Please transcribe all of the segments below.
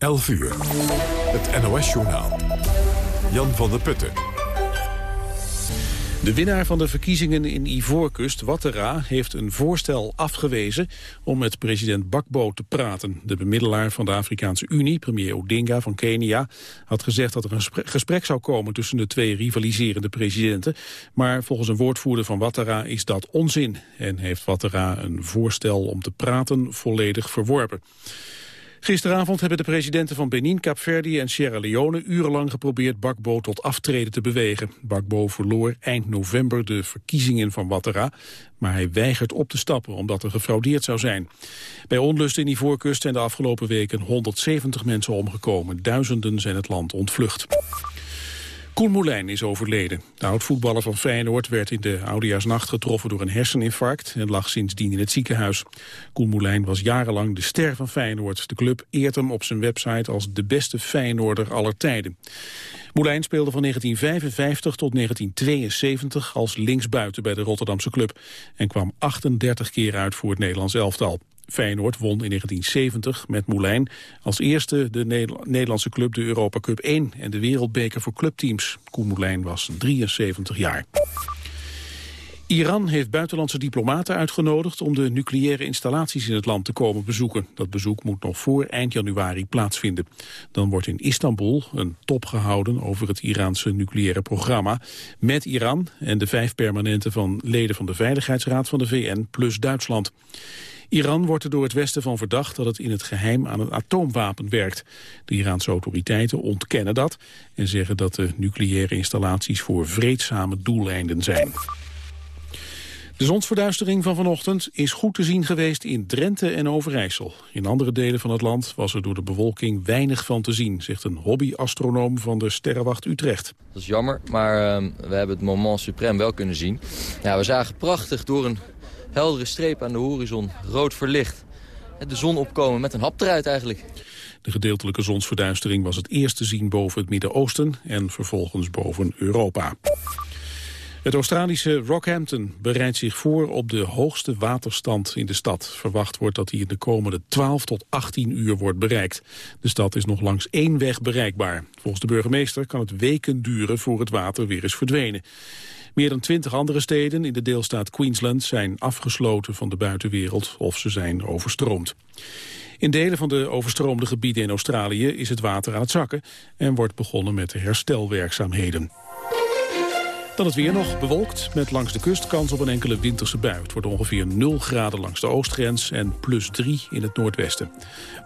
11 uur. Het NOS-journaal. Jan van der Putten. De winnaar van de verkiezingen in Ivoorkust, Ouattara, heeft een voorstel afgewezen om met president Bakbo te praten. De bemiddelaar van de Afrikaanse Unie, premier Odinga van Kenia, had gezegd dat er een gesprek zou komen tussen de twee rivaliserende presidenten. Maar volgens een woordvoerder van Ouattara is dat onzin en heeft Ouattara een voorstel om te praten volledig verworpen. Gisteravond hebben de presidenten van Benin, Kaapverdi en Sierra Leone urenlang geprobeerd Bakbo tot aftreden te bewegen. Bakbo verloor eind november de verkiezingen van Ouattara, maar hij weigert op te stappen omdat er gefraudeerd zou zijn. Bij onlust in Ivoorkust zijn de afgelopen weken 170 mensen omgekomen. Duizenden zijn het land ontvlucht. Koen Moulijn is overleden. De oud-voetballer van Feyenoord werd in de oudejaarsnacht getroffen door een herseninfarct en lag sindsdien in het ziekenhuis. Koen Moulijn was jarenlang de ster van Feyenoord. De club eert hem op zijn website als de beste Feyenoorder aller tijden. Moulijn speelde van 1955 tot 1972 als linksbuiten bij de Rotterdamse club en kwam 38 keer uit voor het Nederlands elftal. Feyenoord won in 1970 met Moulijn als eerste de Nederlandse club de Europa Cup 1 en de wereldbeker voor clubteams. Koen Moulijn was 73 jaar. Iran heeft buitenlandse diplomaten uitgenodigd om de nucleaire installaties in het land te komen bezoeken. Dat bezoek moet nog voor eind januari plaatsvinden. Dan wordt in Istanbul een top gehouden over het Iraanse nucleaire programma met Iran en de vijf permanenten van leden van de Veiligheidsraad van de VN plus Duitsland. Iran wordt er door het Westen van verdacht dat het in het geheim aan een atoomwapen werkt. De Iraanse autoriteiten ontkennen dat en zeggen dat de nucleaire installaties voor vreedzame doeleinden zijn. De zonsverduistering van vanochtend is goed te zien geweest in Drenthe en Overijssel. In andere delen van het land was er door de bewolking weinig van te zien, zegt een hobbyastronoom van de Sterrenwacht Utrecht. Dat is jammer, maar uh, we hebben het moment suprem wel kunnen zien. Ja, we zagen prachtig door een heldere streep aan de horizon, rood verlicht. De zon opkomen met een hap eruit eigenlijk. De gedeeltelijke zonsverduistering was het eerst te zien boven het Midden-Oosten en vervolgens boven Europa. Het Australische Rockhampton bereidt zich voor op de hoogste waterstand in de stad. Verwacht wordt dat die in de komende 12 tot 18 uur wordt bereikt. De stad is nog langs één weg bereikbaar. Volgens de burgemeester kan het weken duren voor het water weer is verdwenen. Meer dan twintig andere steden in de deelstaat Queensland zijn afgesloten van de buitenwereld of ze zijn overstroomd. In delen van de overstroomde gebieden in Australië is het water aan het zakken en wordt begonnen met de herstelwerkzaamheden. Dan het weer nog bewolkt, met langs de kust kans op een enkele winterse bui. Het wordt ongeveer 0 graden langs de oostgrens en plus 3 in het noordwesten.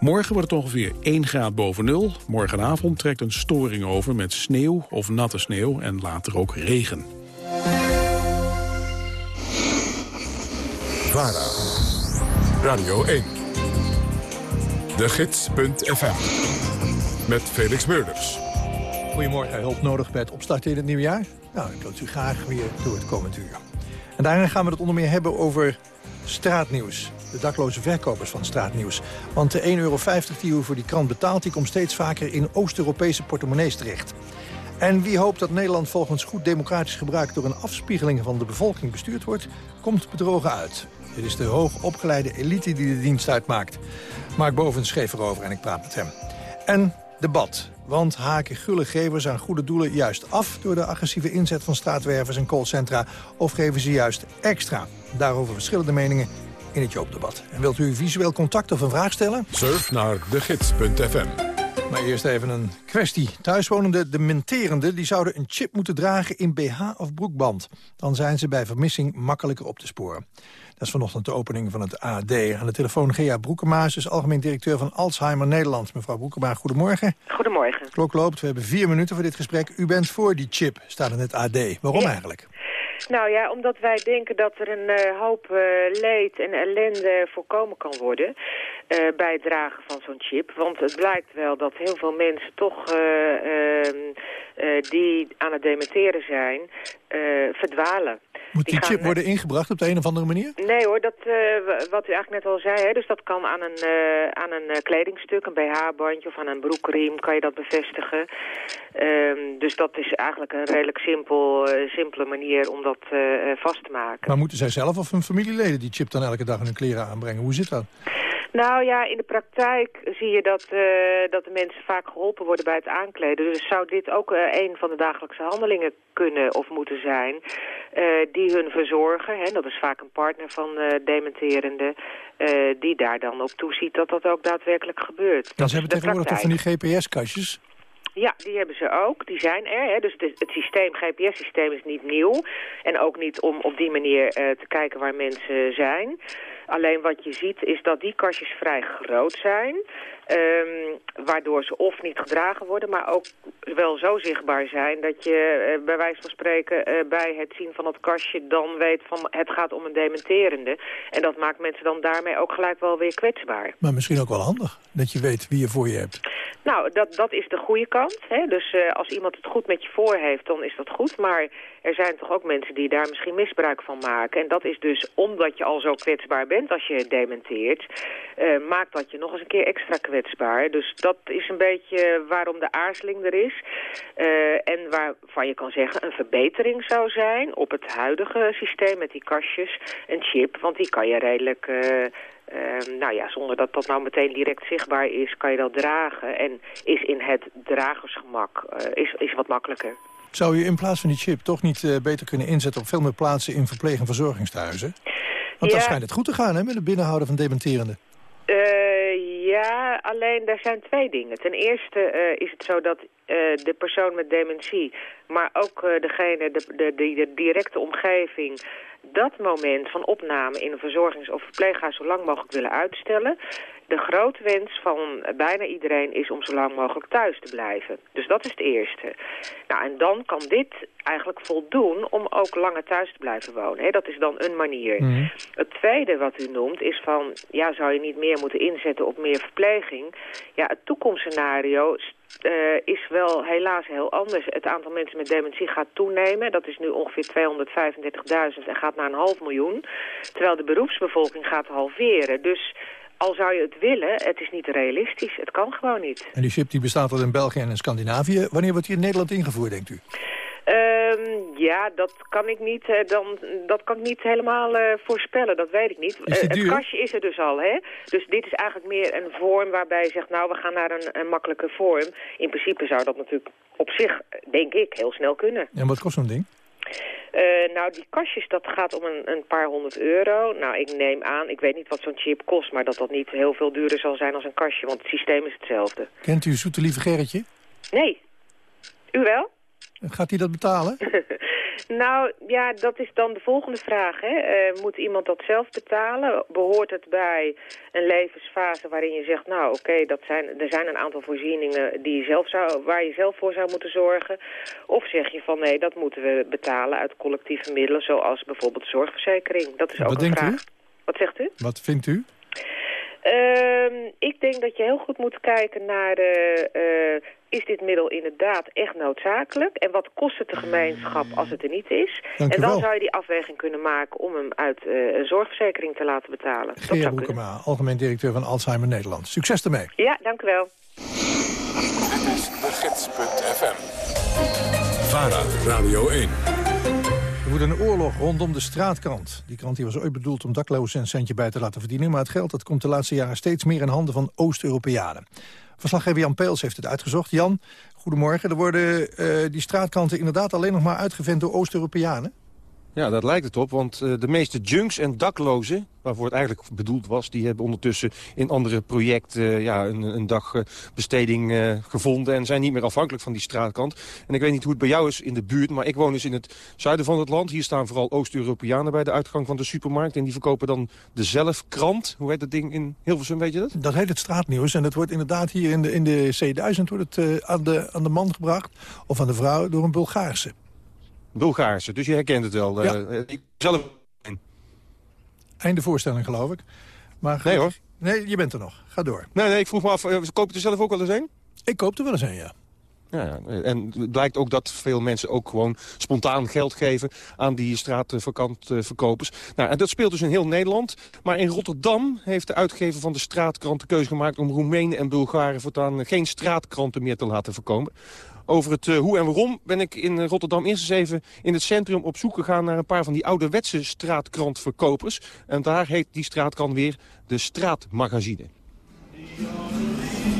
Morgen wordt het ongeveer 1 graad boven nul. Morgenavond trekt een storing over met sneeuw of natte sneeuw en later ook regen. VARA, Radio 1, de gids.fm, met Felix Meurders. Goedemorgen, hulp nodig bij het opstarten in het nieuwe jaar? Nou, ik wil u graag weer door het komend uur. En daarin gaan we het onder meer hebben over straatnieuws. De dakloze verkopers van straatnieuws. Want de 1,50 euro die u voor die krant betaalt... die komt steeds vaker in Oost-Europese portemonnees terecht. En wie hoopt dat Nederland volgens goed democratisch gebruik... door een afspiegeling van de bevolking bestuurd wordt, komt bedrogen uit. Dit is de hoogopgeleide elite die de dienst uitmaakt. Mark Boven schreef erover en ik praat met hem. En debat. Want haken gullegevers aan goede doelen juist af... door de agressieve inzet van straatwervers en callcentra... of geven ze juist extra? Daarover verschillende meningen in het Joopdebat. En wilt u visueel contact of een vraag stellen? Surf naar degids.fm. Maar eerst even een kwestie. Thuiswonende dementerende die zouden een chip moeten dragen in BH of broekband. Dan zijn ze bij vermissing makkelijker op te sporen. Dat is vanochtend de opening van het AD. Aan de telefoon Gea Broekemaas is algemeen directeur van Alzheimer Nederland. Mevrouw Broekema, goedemorgen. Goedemorgen. klok loopt, we hebben vier minuten voor dit gesprek. U bent voor die chip, staat in het AD. Waarom eigenlijk? Nou ja, omdat wij denken dat er een uh, hoop uh, leed en ellende voorkomen kan worden uh, bij het dragen van zo'n chip. Want het blijkt wel dat heel veel mensen toch ehm, die aan het dementeren zijn, verdwalen. Moet die, chip worden ingebracht op de een of andere manier? Nee hoor, dat, wat u eigenlijk net al zei. Hè, dus dat kan aan een, aan een kledingstuk, een BH-bandje of aan een broekriem kan je dat bevestigen. Um, dus dat is eigenlijk een redelijk simpel, simpele manier om dat vast te maken. Maar moeten zij zelf of hun familieleden die chip dan elke dag in hun kleren aanbrengen? Hoe zit dat? Nou ja, in de praktijk zie je dat, uh, dat de mensen vaak geholpen worden bij het aankleden. Dus zou dit ook uh, een van de dagelijkse handelingen kunnen of moeten zijn... Uh, die hun verzorgen, hè, dat is vaak een partner van dementerende... die daar dan op toeziet dat dat ook daadwerkelijk gebeurt. Dan ze hebben tegenwoordig toch van die GPS-kastjes? Ja, die hebben ze ook. Die zijn er. Hè. Dus het, het systeem, GPS-systeem is niet nieuw. En ook niet om op die manier te kijken waar mensen zijn. Alleen wat je ziet is dat die kastjes vrij groot zijn. Um, waardoor ze of niet gedragen worden, maar ook wel zo zichtbaar zijn... dat je uh, bij wijze van spreken uh, bij het zien van het kastje dan weet van het gaat om een dementerende. En dat maakt mensen dan daarmee ook gelijk wel weer kwetsbaar. Maar misschien ook wel handig, dat je weet wie je voor je hebt. Nou, dat, dat is de goede kant. Hè? Dus uh, als iemand het goed met je voor heeft, dan is dat goed. Maar er zijn toch ook mensen die daar misschien misbruik van maken. En dat is dus omdat je al zo kwetsbaar bent als je dementeert... maakt dat je nog eens een keer extra kwetsbaar kwetsbaar. Dus dat is een beetje waarom de aarzeling er is. Uh, en waarvan je kan zeggen een verbetering zou zijn op het huidige systeem met die kastjes. Een chip, want die kan je redelijk... Uh, uh, nou ja, zonder dat dat nou meteen direct zichtbaar is, kan je dat dragen. En is in het dragersgemak is, is wat makkelijker. Zou je in plaats van die chip toch niet beter kunnen inzetten op veel meer plaatsen in verpleeg- en verzorgingstehuizen? Want ja. daar schijnt het goed te gaan hè, met het binnenhouden van dementerende. Ja, alleen daar zijn twee dingen. Ten eerste uh, is het zo dat uh, de persoon met dementie, maar ook uh, degene, de, de, de, de, directe omgeving, dat moment van opname in een verzorgings- of verpleeghuis zo lang mogelijk willen uitstellen. De grote wens van bijna iedereen is om zo lang mogelijk thuis te blijven. Dus dat is het eerste. Nou, en dan kan dit eigenlijk voldoen om ook langer thuis te blijven wonen. dat is dan een manier. Mhm. Het tweede wat u noemt is van... ja, zou je niet meer moeten inzetten op meer verpleging? Ja, het toekomstscenario uh, is wel helaas heel anders. Het aantal mensen met dementie gaat toenemen. Dat is nu ongeveer 235.000 en gaat naar een half miljoen. Terwijl de beroepsbevolking gaat halveren. Dus al zou je het willen, het is niet realistisch. Het kan gewoon niet. En die chip die bestaat al in België en in Scandinavië. Wanneer wordt die in Nederland ingevoerd, denkt u? Um, ja, dat kan ik niet, uh, dan, dat kan ik niet helemaal uh, voorspellen, dat weet ik niet. Uh, het kastje is er dus al, hè? Dus dit is eigenlijk meer een vorm waarbij je zegt, nou, we gaan naar een, een makkelijke vorm. In principe zou dat natuurlijk op zich, denk ik, heel snel kunnen. En wat kost zo'n ding? Uh, nou, die kastjes, dat gaat om een, een, paar honderd euro. Nou, ik neem aan, ik weet niet wat zo'n chip kost... maar dat dat niet heel veel duurder zal zijn als een kastje... want het systeem is hetzelfde. Kent u Zoete Lieve Gerritje? Nee. U wel? Gaat hij dat betalen? nou, ja, dat is dan de volgende vraag. Hè. Uh, moet iemand dat zelf betalen? Behoort het bij een levensfase waarin je zegt... nou, oké, okay, zijn er zijn een aantal voorzieningen die je zelf zou, waar je zelf voor zou moeten zorgen? Of zeg je van nee, dat moeten we betalen uit collectieve middelen... zoals bijvoorbeeld zorgverzekering? Dat is ook Wat een denkt vraag. U? Wat zegt u? Wat vindt u? Uh, ik denk dat je heel goed moet kijken naar... Uh, is dit middel inderdaad echt noodzakelijk? En wat kost het de gemeenschap als het er niet is? Dank en dan wel. zou je die afweging kunnen maken om hem uit uh, een zorgverzekering te laten betalen. Dat Gea zou Broekema, algemeen directeur van Alzheimer Nederland. Succes ermee. Ja, dank u wel. Dit is de gids.fm. VARA, Radio 1. Er woedt een oorlog rondom de straatkrant. Die krant die was ooit bedoeld om daklozen een centje bij te laten verdienen... maar het geld dat komt de laatste jaren steeds meer in handen van Oost-Europeanen. Verslaggever Jan Peels heeft het uitgezocht. Jan, goedemorgen. Er worden uh, die straatkranten inderdaad alleen nog maar uitgevend door Oost-Europeanen? Ja, dat lijkt het op, want uh, de meeste junks en daklozen... waarvoor het eigenlijk bedoeld was... die hebben ondertussen in andere projecten uh, ja, een, een dagbesteding uh, gevonden... en zijn niet meer afhankelijk van die straatkant. En ik weet niet hoe het bij jou is in de buurt... maar ik woon dus in het zuiden van het land. Hier staan vooral Oost-Europeanen bij de uitgang van de supermarkt... en die verkopen dan de zelfkrant. Hoe heet dat ding in Hilversum, weet je dat? Dat heet het straatnieuws en dat wordt inderdaad hier in de, in de C1000... wordt het aan, de, aan de man gebracht, of aan de vrouw, door een Bulgaarse. Bulgaarse, dus je herkent het wel. Ja. Uh, ik zelf... Einde voorstelling, geloof ik. Maar Nee hoor. Nee, je bent er nog. Ga door. Nee, nee, ik vroeg me af, uh, koop je er zelf ook wel eens een? Ik koop er wel eens een, ja. Ja, en het blijkt ook dat veel mensen ook gewoon spontaan geld geven aan die straatvakantverkopers. Nou, en dat speelt dus in heel Nederland. Maar in Rotterdam heeft de uitgever van de straatkrant de keuze gemaakt om Roemenen en Bulgaren voortaan geen straatkranten meer te laten verkopen. Over het uh, hoe en waarom ben ik in Rotterdam eerst eens even in het centrum op zoek gegaan naar een paar van die ouderwetse straatkrantverkopers. En daar heet die straatkrant weer de Straatmagazine.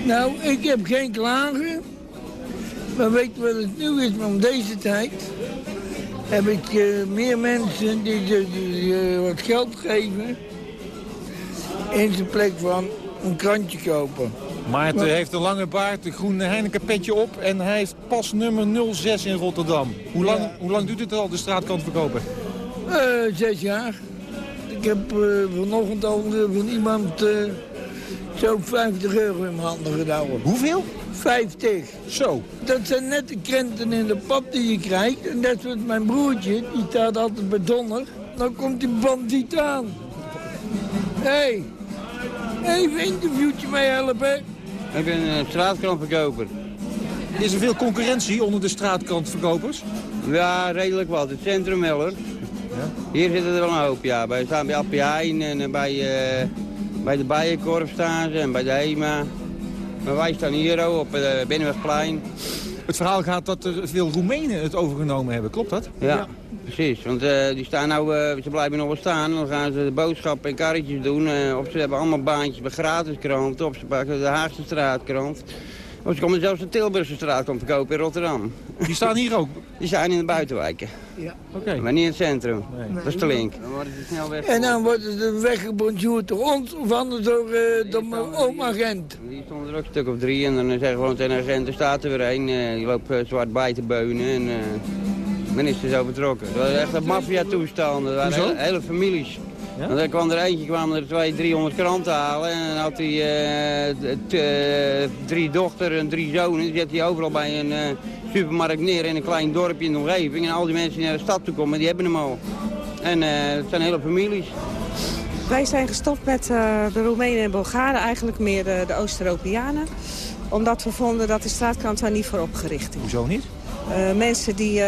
Nou, ik heb geen klagen. Maar weet wat het nu is om deze tijd? Heb ik uh, meer mensen die, die, wat geld geven... in zijn plek van een krantje kopen. Maarten heeft een lange baard, een groen Heineken petje op... en hij heeft pas nummer 06 in Rotterdam. Hoe lang, hoe lang duurt het al, de straatkant verkopen? Uh, zes jaar. Ik heb vanochtend al van iemand zo'n 50 euro in mijn handen gedaan. Hoeveel? 50. Zo. Dat zijn net de krenten in de pap die je krijgt. En dat is mijn broertje, die staat altijd bij Donner. Dan komt die bandiet aan. Hé, hey, even een interviewtje mee helpen. Ik ben een straatkrantverkoper. Is er veel concurrentie onder de straatkrantverkopers? Ja, redelijk wat. Het centrum wel hoor. Ja? Hier zitten er wel een hoop, ja. Wij staan bij Appie en bij... Uh, bij de Bijenkorf staan ze en bij de HEMA. Maar wij staan hier ook op het Binnenwegplein. Het verhaal gaat dat er veel Roemenen het overgenomen hebben, klopt dat? Ja, precies. Want uh, die staan nou, uh, ze blijven nog wel staan. Dan gaan ze de boodschappen en karretjes doen. Uh, of ze hebben allemaal baantjes bij gratis kranten. Of ze pakken de Haagse straatkrant. Of ze komen zelfs de Tilburgse straat om te kopen in Rotterdam. Die staan hier ook? Die staan in de buitenwijken. Ja. Oké. Maar niet in het centrum. Nee. Dat is de link. Dan worden ze snel weg. En dan worden ze weggebonjourd door ons of anders door, uh, door mijn oom-agent. Die stonden er ook een stuk of drie en dan zeggen we gewoon tegen een agent, er staat er weer een. Uh, die loopt uh, zwart bij te beunen en uh, men is er zo vertrokken. Dat was echt een maffia-toestand. Dat waren hele, hele families. Ja? Want er kwam er eentje, kwamen er twee, 300 kranten halen. En dan had hij uh, drie dochters en drie zonen. Die zet hij overal bij een uh, supermarkt neer in een klein dorpje in de omgeving. En al die mensen die naar de stad toe komen, die hebben hem al. En uh, het zijn hele families. Wij zijn gestopt met de Roemenen en Bulgaren, eigenlijk meer de, de Oost-Europeanen. Omdat we vonden dat de straatkrant daar niet voor opgericht is. Hoezo niet? Uh, mensen die uh,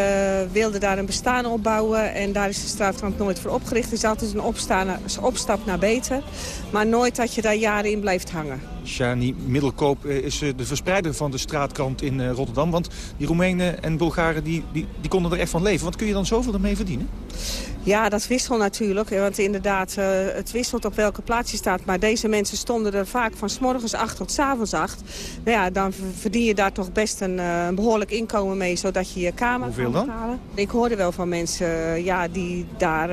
wilden daar een bestaan opbouwen en daar is de straatkrant nooit voor opgericht. Is altijd een opstaan, opstap naar beter, maar nooit dat je daar jaren in blijft hangen. Shani Middelkoop is de verspreider van de straatkrant in Rotterdam. Want die Roemenen en Bulgaren die, die, die konden er echt van leven. Wat kun je dan zoveel ermee verdienen? Ja, dat wisselt natuurlijk. Want inderdaad, het wisselt op welke plaats je staat. Maar deze mensen stonden er vaak van s morgens acht tot s avonds acht. Nou ja, dan verdien je daar toch best een, een behoorlijk inkomen mee, zodat je je kamer Hoeveel kan betalen. dan? Ik hoorde wel van mensen ja, die daar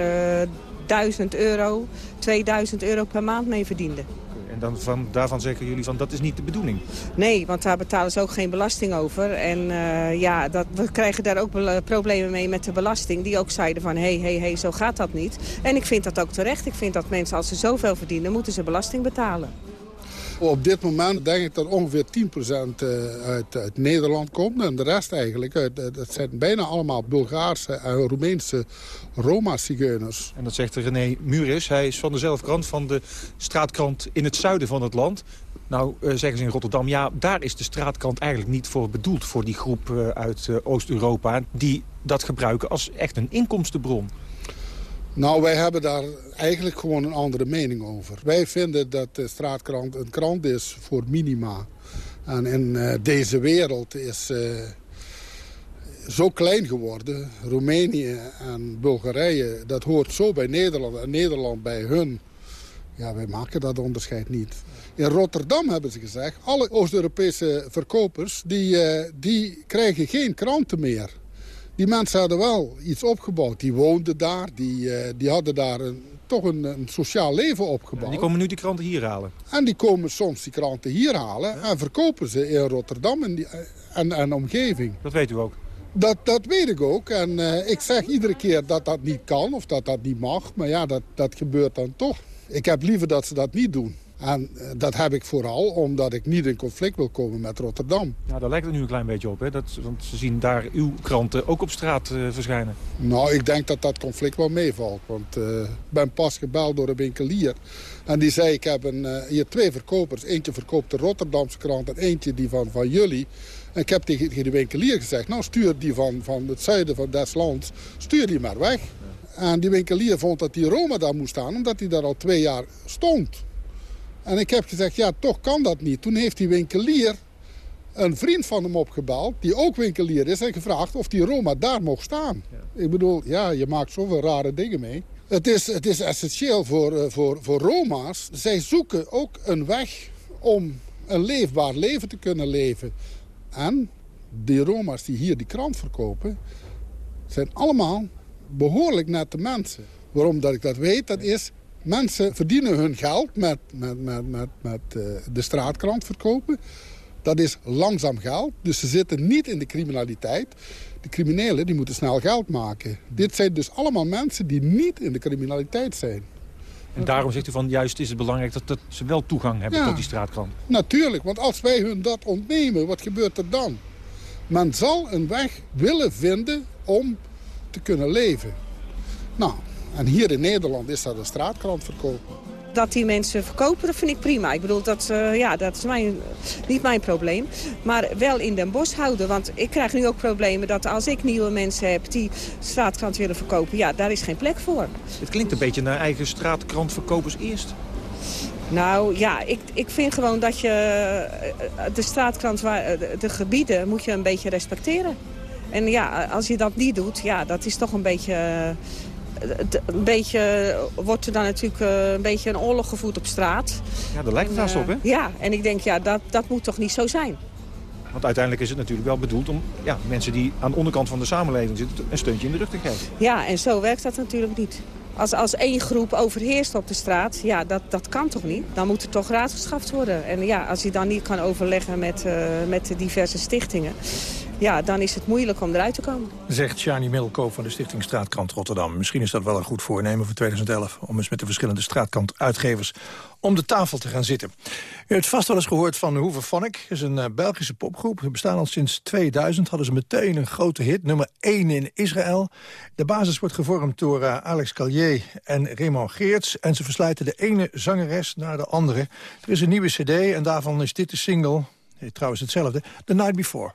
1000 euro, 2000 euro per maand mee verdienden. En dan van, daarvan zeggen jullie van dat is niet de bedoeling? Nee, want daar betalen ze ook geen belasting over. En uh, ja, dat, we krijgen daar ook problemen mee met de belasting. Die ook zeiden van hé, hé, hé, zo gaat dat niet. En ik vind dat ook terecht. Ik vind dat mensen als ze zoveel verdienen, moeten ze belasting betalen. Op dit moment denk ik dat ongeveer 10% uit, uit Nederland komt. En de rest eigenlijk, dat zijn bijna allemaal Bulgaarse en Roemeense Roma-zigeuners. En dat zegt René Muris. Hij is van de zelfkrant van de straatkrant in het zuiden van het land. Nou, uh, zeggen ze in Rotterdam, ja, daar is de straatkrant eigenlijk niet voor bedoeld... voor die groep uit Oost-Europa die dat gebruiken als echt een inkomstenbron. Nou, wij hebben daar eigenlijk gewoon een andere mening over. Wij vinden dat de straatkrant een krant is voor minima. En in uh, deze wereld is uh, zo klein geworden. Roemenië en Bulgarije, dat hoort zo bij Nederland en Nederland bij hun. Ja, wij maken dat onderscheid niet. In Rotterdam hebben ze gezegd, alle Oost-Europese verkopers... Die, uh, die krijgen geen kranten meer. Die mensen hadden wel iets opgebouwd. Die woonden daar, die, uh, die hadden daar een, toch een, een, sociaal leven opgebouwd. En die komen nu die kranten hier halen? En die komen soms die kranten hier halen en verkopen ze in Rotterdam en, die, en, en omgeving. Dat weet u ook? Dat, dat weet ik ook. En uh, ik zeg iedere keer dat dat niet kan of dat dat niet mag. Maar ja, dat, dat gebeurt dan toch. Ik heb liever dat ze dat niet doen. En uh, dat heb ik vooral omdat ik niet in conflict wil komen met Rotterdam. Nou, daar lijkt het nu een klein beetje op, hè? Dat, want ze zien daar uw kranten ook op straat uh, verschijnen. Nou, ik denk dat dat conflict wel meevalt. Want ik uh, ben pas gebeld door een winkelier. En die zei, ik heb een, hier twee verkopers. Eentje verkoopt de Rotterdamse krant en eentje die van, van jullie. En ik heb tegen, tegen de winkelier gezegd, nou stuur die van, van het zuiden van des lands, stuur die maar weg. En die winkelier vond dat die Roma daar moest staan, omdat hij daar al twee jaar stond. En ik heb gezegd, ja, toch kan dat niet. Toen heeft die winkelier een vriend van hem opgebeld, die ook winkelier is... en gevraagd of die Roma daar mocht staan. Ik bedoel, ja, je maakt zoveel rare dingen mee. Het is, het is essentieel voor, eh, voor, voor Roma's. Zij zoeken ook een weg om een leefbaar leven te kunnen leven. En die Roma's die hier die krant verkopen... zijn allemaal behoorlijk nette mensen. Waarom dat ik dat weet, dat is... mensen verdienen hun geld met, met, met, met, met uh, de straatkrant verkopen. Dat is langzaam geld, dus ze zitten niet in de criminaliteit. De criminelen die moeten snel geld maken. Dit zijn dus allemaal mensen die niet in de criminaliteit zijn. En daarom zegt u van juist is het belangrijk dat, dat ze wel toegang hebben tot die straatkrant. Natuurlijk, want als wij hun dat ontnemen, wat gebeurt er dan? Men zal een weg willen vinden om te kunnen leven. Nou, en hier in Nederland is dat een straatkrant verkopen dat die mensen verkopen, dat vind ik prima. Ik bedoel, dat, uh, ja, dat is mijn, niet mijn probleem. Maar wel in Den Bosch houden. Want ik krijg nu ook problemen dat als ik nieuwe mensen heb... die straatkrant willen verkopen, ja, daar is geen plek voor. Het klinkt een beetje naar eigen straatkrantverkopers eerst. Nou ja, ik, ik vind gewoon dat je eh, de straatkrant, waar, eh, de gebieden, moet je een beetje respecteren. En ja, als je dat niet doet, ja, dat is toch een beetje een beetje, wordt er dan natuurlijk eh, een beetje een oorlog gevoerd op straat. Ja, daar lijkt het haast op, hè? Ja, en ik denk, ja, dat, dat moet toch niet zo zijn. Want uiteindelijk is het natuurlijk wel bedoeld om ja, mensen die aan de onderkant van de samenleving zitten... een steuntje in de rug te geven. Ja, en zo werkt dat natuurlijk niet. Als, als één groep overheerst op de straat, ja, dat, dat kan toch niet? Dan moet er toch raad geschaft worden. En ja, als je dan niet kan overleggen met, uh, met de diverse stichtingen ja, dan is het moeilijk om eruit te komen. Zegt Shani Middelkoop van de Stichting Straatkrant Rotterdam. Misschien is dat wel een goed voornemen voor 2011... om eens met de verschillende straatkrantuitgevers om de tafel te gaan zitten. U hebt vast wel eens gehoord van Hoover Phonic. is een uh, Belgische popgroep. Ze bestaan al sinds 2000. Hadden ze meteen een grote hit, nummer 1 in Israël. De basis wordt gevormd door uh, Alex Callier en Raymond Geerts. En ze verslijten de ene zangeres naar de andere. Er is een nieuwe cd en daarvan is dit de single... trouwens hetzelfde, The Night Before.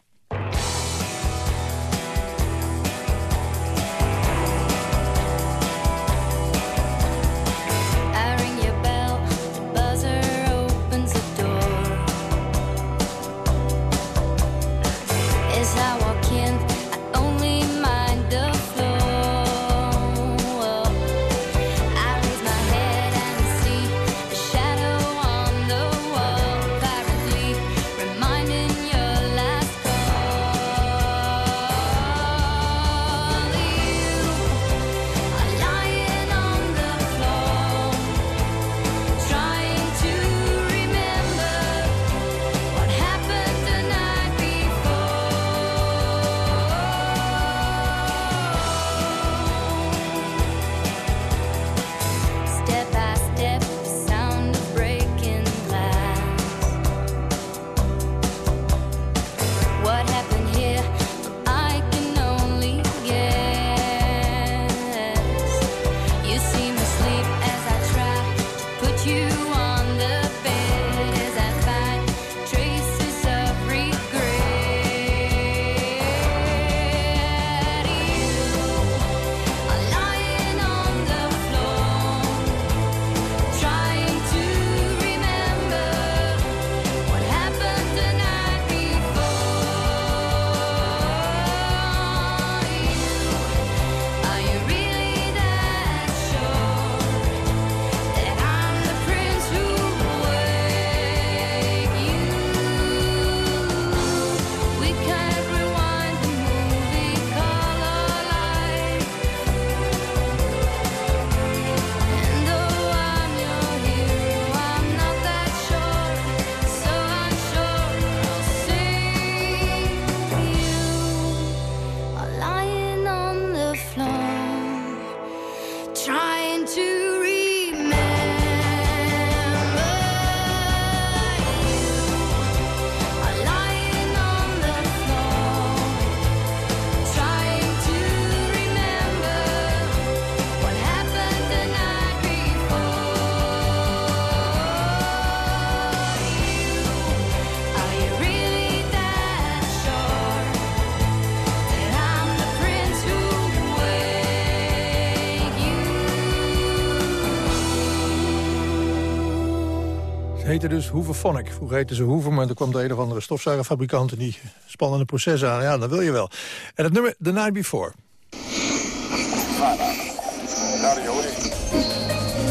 Heette dus Hooverphonic. Vroeger heette ze Hoover, maar toen kwam de een of andere stofzuigerfabrikant... en die spannende processen aan. Ja, dat wil je wel. En het nummer The Night Before.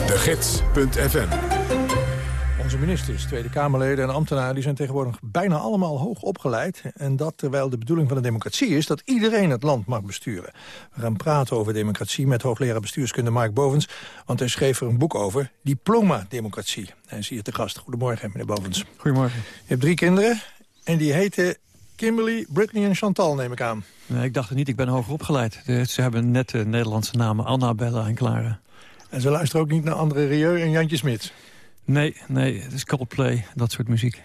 De Gids.fm onze ministers, Tweede Kamerleden en ambtenaren... die zijn tegenwoordig bijna allemaal hoog opgeleid. En dat terwijl de bedoeling van de democratie is... dat iedereen het land mag besturen. We gaan praten over democratie met hoogleraar bestuurskunde Mark Bovens. Want hij schreef er een boek over, Diploma-democratie. En zie je te gast. Goedemorgen, meneer Bovens. Goedemorgen. Je hebt drie kinderen en die heten Kimberly, Brittany en Chantal, neem ik aan. Nee, ik dacht het niet, ik ben hoger opgeleid. Ze hebben net de Nederlandse namen Anna, Bella en Clara. En ze luisteren ook niet naar André Rieu en Jantje Smit? Nee, nee, het is Coldplay, dat soort muziek.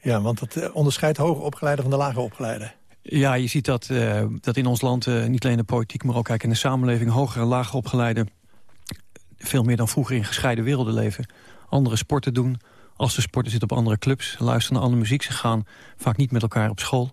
Ja, want dat eh, onderscheidt hoger opgeleide van de lager opgeleide. Ja, je ziet dat, uh, dat in ons land, uh, niet alleen de politiek... maar ook in de samenleving hoger en lager opgeleide... veel meer dan vroeger in gescheiden werelden leven. Andere sporten doen. Als ze sporten zitten op andere clubs. Luisteren naar andere muziek. Ze gaan vaak niet met elkaar op school.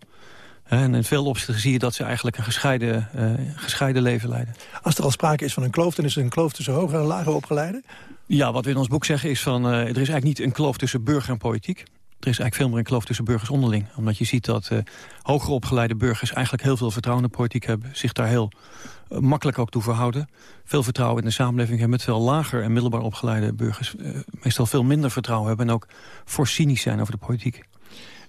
En in veel opzichten zie je dat ze eigenlijk een gescheiden, uh, gescheiden leven leiden. Als er al sprake is van een kloof, dan is er een kloof tussen hoger en lager opgeleide? Ja, wat we in ons boek zeggen is van... Uh, er is eigenlijk niet een kloof tussen burger en politiek. Er is eigenlijk veel meer een kloof tussen burgers onderling. Omdat je ziet dat uh, hoger opgeleide burgers eigenlijk heel veel vertrouwen in de politiek hebben. Zich daar heel uh, makkelijk ook toe verhouden. Veel vertrouwen in de samenleving hebben. Terwijl lager en middelbaar opgeleide burgers meestal veel minder vertrouwen hebben. En ook voor cynisch zijn over de politiek.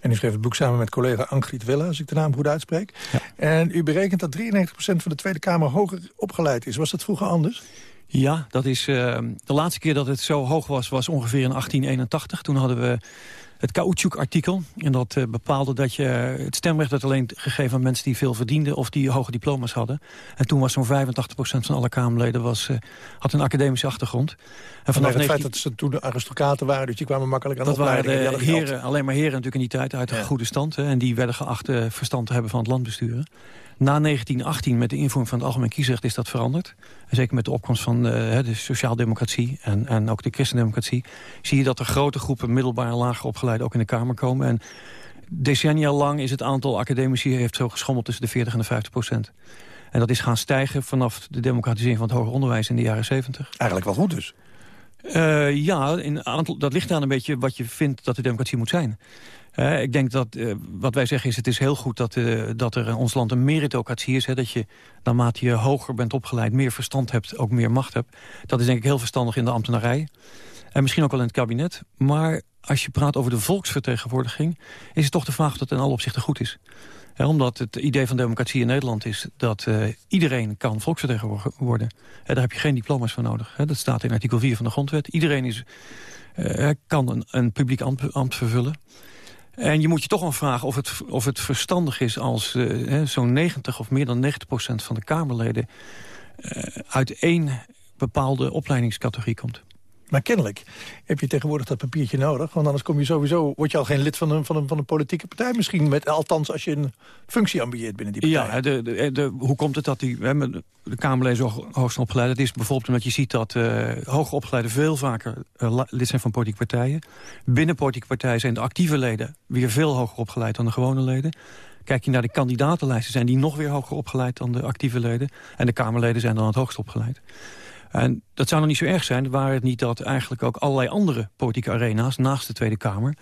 En u schreef het boek samen met collega Angriet Wille, als ik de naam goed uitspreek. Ja. En u berekent dat 93% van de Tweede Kamer hoger opgeleid is. Was dat vroeger anders? Ja, dat is, uh, de laatste keer dat het zo hoog was, was ongeveer in 1881. Toen hadden we het caoutchouc-artikel. En dat uh, bepaalde dat je het stemrecht werd alleen gegeven aan mensen die veel verdienden of die hoge diploma's hadden. En toen was zo'n 85% van alle Kamerleden was, uh, had een academische achtergrond. En vanaf het 19... feit dat ze toen de aristocraten waren, dus die kwamen makkelijk aan dat opleiding. waren de heren, alleen maar heren natuurlijk in die tijd uit ja. goede stand. Hè, en die werden geacht verstand te hebben van het landbesturen. Na 1918, met de invoering van het algemeen kiesrecht, is dat veranderd. En zeker met de opkomst van uh, de sociaaldemocratie en, en ook de christendemocratie... zie je dat er grote groepen middelbaar en lager opgeleid ook in de Kamer komen. En decennia lang is het aantal academici heeft zo geschommeld tussen de 40 en de 50 procent. En dat is gaan stijgen vanaf de democratisering van het hoger onderwijs in de jaren 70. Eigenlijk wel goed dus. Uh, ja, in aantal, dat ligt aan een beetje wat je vindt dat de democratie moet zijn. Uh, ik denk dat uh, wat wij zeggen is, het is heel goed dat, uh, dat er in ons land een meritocratie is. Hè, dat je, naarmate je hoger bent opgeleid, meer verstand hebt, ook meer macht hebt. Dat is denk ik heel verstandig in de ambtenarij. En misschien ook wel in het kabinet. Maar als je praat over de volksvertegenwoordiging... is het toch de vraag of dat in alle opzichten goed is. Omdat het idee van democratie in Nederland is... dat iedereen kan volksvertegenwoordiger worden. He, daar heb je geen diploma's voor nodig. Dat staat in artikel 4 van de grondwet. Iedereen is, kan een, een publiek ambt vervullen. En je moet je toch wel vragen of het, of het verstandig is als uh, zo'n 90 of meer dan 90 procent van de Kamerleden uh, uit één bepaalde opleidingscategorie komt. Maar kennelijk heb je tegenwoordig dat papiertje nodig. Want anders kom je sowieso, word je al geen lid van een, van een, van een politieke partij misschien. Met, althans als je een functie ambieert binnen die partij. Ja, de, de, de, hoe komt het dat die, de Kamerleden zo hoog zijn opgeleid? Het is bijvoorbeeld omdat je ziet dat uh, hoger opgeleiden veel vaker uh, lid zijn van politieke partijen. Binnen politieke partijen zijn de actieve leden weer veel hoger opgeleid dan de gewone leden. Kijk je naar de kandidatenlijsten, zijn die nog weer hoger opgeleid dan de actieve leden. En de Kamerleden zijn dan het hoogst opgeleid. En dat zou nog niet zo erg zijn, waar het niet dat eigenlijk ook allerlei andere politieke arena's naast de Tweede Kamer,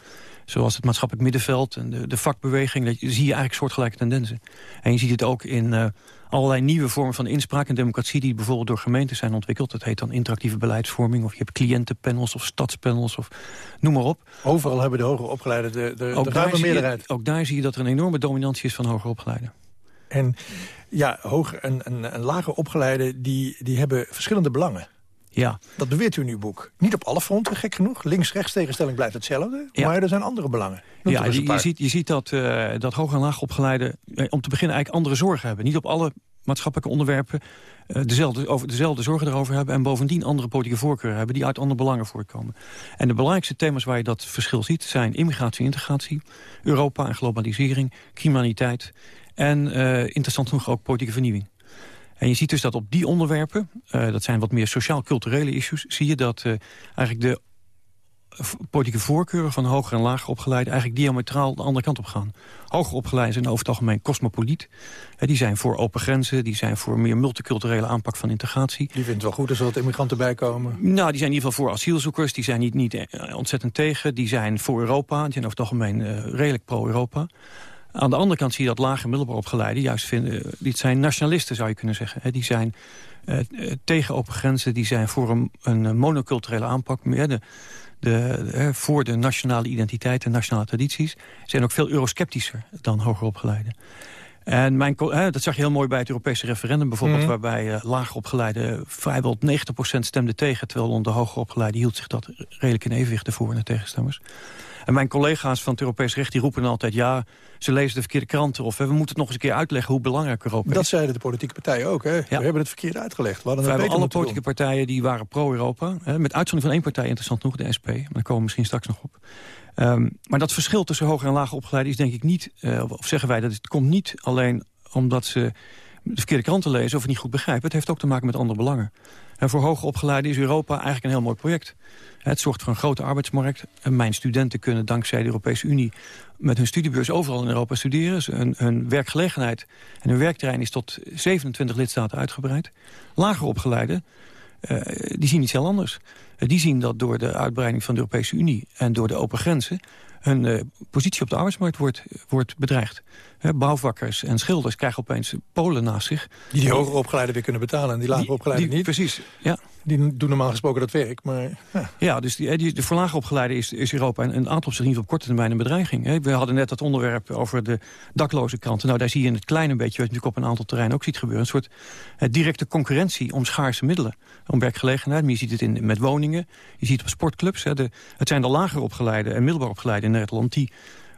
zoals het maatschappelijk middenveld en de, de vakbeweging, dat, zie je eigenlijk soortgelijke tendensen. En je ziet het ook in uh, allerlei nieuwe vormen van inspraak en democratie die bijvoorbeeld door gemeenten zijn ontwikkeld. Dat heet dan interactieve beleidsvorming of je hebt cliëntenpanels of stadspanels of noem maar op. Overal hebben de hoger opgeleiden de, de, ook de ruime meerderheid. Je, ook daar zie je dat er een enorme dominantie is van hoger opgeleiden. En ja, hoger en, en, en lager opgeleiden die, die hebben verschillende belangen. Ja. Dat beweert u in uw book. Niet op alle fronten, gek genoeg. Links-rechts tegenstelling blijft hetzelfde. Ja. Maar er zijn andere belangen. Ja, je, je, ziet, je ziet dat, uh, dat hoger en laag opgeleiden... Eh, om te beginnen eigenlijk andere zorgen hebben. Niet op alle maatschappelijke onderwerpen uh, dezelfde, over, dezelfde zorgen erover hebben... en bovendien andere politieke voorkeuren hebben... die uit andere belangen voortkomen. En de belangrijkste thema's waar je dat verschil ziet... zijn immigratie en integratie, Europa en globalisering... criminaliteit en uh, interessant genoeg ook politieke vernieuwing. En je ziet dus dat op die onderwerpen, uh, dat zijn wat meer sociaal-culturele issues... zie je dat uh, eigenlijk de politieke voorkeuren van hoger en lager opgeleiden... eigenlijk diametraal de andere kant op gaan. Hoger opgeleiden zijn over het algemeen cosmopoliet. die zijn voor open grenzen, die zijn voor meer multiculturele aanpak van integratie. Die vindt het wel goed als er wat immigranten bij komen? Nou, die zijn in ieder geval voor asielzoekers, die zijn niet, niet eh, ontzettend tegen. Die zijn voor Europa, die zijn over het algemeen uh, redelijk pro-Europa. Aan de andere kant zie je dat lage middelbaar opgeleiden juist vinden... dit zijn nationalisten, zou je kunnen zeggen. die zijn uh, tegen open grenzen, die zijn voor een, een monoculturele aanpak. Meer de, de, voor de nationale identiteit en nationale tradities... zijn ook veel eurosceptischer dan hoger opgeleiden. En mijn, dat zag je heel mooi bij het Europese referendum bijvoorbeeld... Mhm. waarbij uh, lager opgeleiden vrijwel 90% stemde tegen... terwijl onder hoger opgeleiden hield zich dat redelijk in evenwicht ervoor naar tegenstemmers. En mijn collega's van het Europees Recht die roepen altijd... ja, ze lezen de verkeerde kranten of we moeten het nog eens een keer uitleggen... hoe belangrijk Europa is. Dat zeiden de politieke partijen ook. Hè? We hebben het verkeerd uitgelegd. We hadden hebben alle politieke partijen die waren pro-Europa. Met uitzondering van één partij, interessant genoeg, de SP. Maar daar komen we misschien straks nog op. Um, maar dat verschil tussen hoger en lager opgeleiden is denk ik niet... Uh, of zeggen wij, dat het komt niet alleen omdat ze de verkeerde kranten lezen... of het niet goed begrijpen. Het heeft ook te maken met andere belangen. En voor hoger opgeleiden is Europa eigenlijk een heel mooi project. Het zorgt voor een grote arbeidsmarkt. En mijn studenten kunnen dankzij de Europese Unie met hun studiebeurs overal in Europa studeren. Hun, hun werkgelegenheid en hun werkterrein is tot 27 lidstaten uitgebreid. Lager opgeleiden, uh, die zien iets heel anders. Die zien dat door de uitbreiding van de Europese Unie en door de open grenzen hun uh, positie op de arbeidsmarkt wordt, wordt bedreigd. bouwvakkers en schilders krijgen opeens Polen naast zich. Die die hoger opgeleiden weer kunnen betalen en die lager opgeleiden niet. Precies, ja. Die doen normaal gesproken dat werk, maar... Ja, dus die, die, de voorlaag opgeleide is, is Europa een, een aantal zich niet op korte termijn een bedreiging. We hadden net dat onderwerp over de dakloze kranten. Nou, daar zie je in het kleine beetje, wat je natuurlijk op een aantal terreinen ook ziet gebeuren... een soort directe concurrentie om schaarse middelen. Om werkgelegenheid, maar je ziet het in, met woningen. Je ziet het op sportclubs. Hè. De, het zijn de lager opgeleide en middelbaar opgeleide in Nederland... die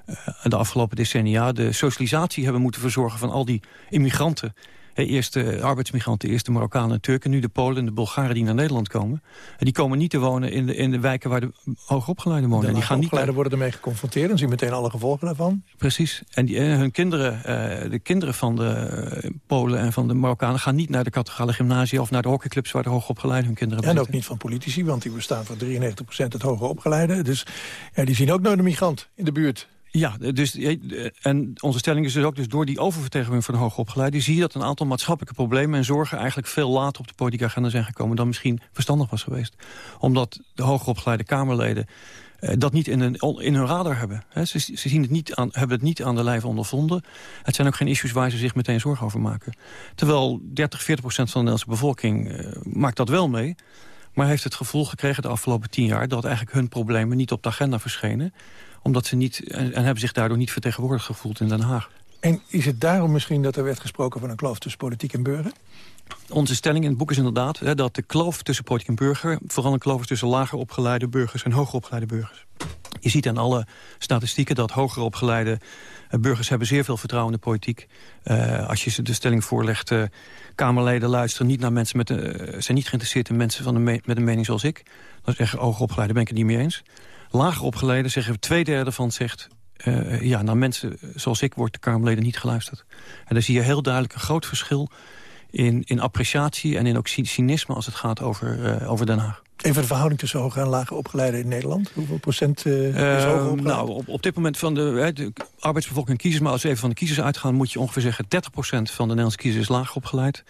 uh, de afgelopen decennia de socialisatie hebben moeten verzorgen... van al die immigranten eerst de arbeidsmigranten, eerst de Marokkanen en Turken... nu de Polen en de Bulgaren die naar Nederland komen. En die komen niet te wonen in de, in de wijken waar de hoogopgeleiden wonen. De die gaan niet worden ermee geconfronteerd en zien meteen alle gevolgen daarvan. Precies. En die, hun kinderen, uh, de kinderen van de uh, Polen en van de Marokkanen... gaan niet naar de kathedrale gymnasia of naar de hockeyclubs... waar de hoogopgeleiden hun kinderen En ook niet van politici, want die bestaan voor 93% het hoger opgeleide. Dus ja, die zien ook nooit een migrant in de buurt. Ja, dus, en onze stelling is dus ook... dus door die oververtegenwoordiging van de hoogopgeleiden... zie je dat een aantal maatschappelijke problemen en zorgen... eigenlijk veel later op de politieke agenda zijn gekomen... dan misschien verstandig was geweest. Omdat de hoogopgeleide Kamerleden eh, dat niet in hun, in hun radar hebben. ze, ze zien het niet aan, hebben het niet aan de lijf ondervonden. Het zijn ook geen issues waar ze zich meteen zorgen over maken. Terwijl 30, 40 procent van de Nederlandse bevolking uh, maakt dat wel mee maar heeft het gevoel gekregen de afgelopen tien jaar... dat eigenlijk hun problemen niet op de agenda verschenen omdat ze niet, en, en hebben zich daardoor niet vertegenwoordigd gevoeld in Den Haag. En is het daarom misschien dat er werd gesproken van een kloof tussen politiek en burger? Onze stelling in het boek is inderdaad hè, dat de kloof tussen politiek en burger... vooral een kloof is tussen lager opgeleide burgers en hoger opgeleide burgers. Je ziet aan alle statistieken dat hoger opgeleide eh, burgers hebben zeer veel vertrouwen in de politiek. Uh, als je ze de stelling voorlegt, uh, Kamerleden luisteren niet naar mensen met... Uh, zijn niet geïnteresseerd in mensen van de met een mening zoals ik. Dan zeggen hoger opgeleide ben ik het niet mee eens. Lager opgeleiden zeggen twee derde van zegt... Uh, ja, naar mensen zoals ik wordt de Kamerleden niet geluisterd. En daar zie je heel duidelijk een groot verschil in, in appreciatie... en in ook cynisme als het gaat over, uh, over Den Haag. Even de verhouding tussen hoger en lager opgeleiden in Nederland. Hoeveel procent uh, is hoger opgeleid? Nou, op, op dit moment van de, de arbeidsbevolking kiezers... maar als we even van de kiezers uitgaan... moet je ongeveer zeggen 30% van de Nederlandse kiezers is lager opgeleid.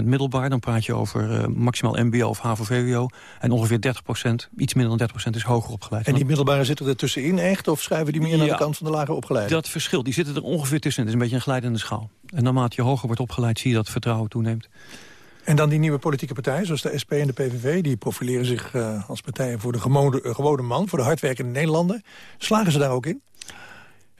40% middelbaar, dan praat je over uh, maximaal mbo of havo-vwo. En ongeveer 30%, iets minder dan 30% is hoger opgeleid. En die middelbare zitten er tussenin echt? Of schuiven die meer ja, naar de kant van de lager opgeleide? Dat verschil, die zitten er ongeveer tussen. Het is een beetje een glijdende schaal. En naarmate je hoger wordt opgeleid, zie je dat vertrouwen toeneemt. En dan die nieuwe politieke partijen, zoals de SP en de PVV... die profileren zich uh, als partijen voor de gewone, uh, gewone man... voor de hardwerkende Nederlander. Slagen ze daar ook in?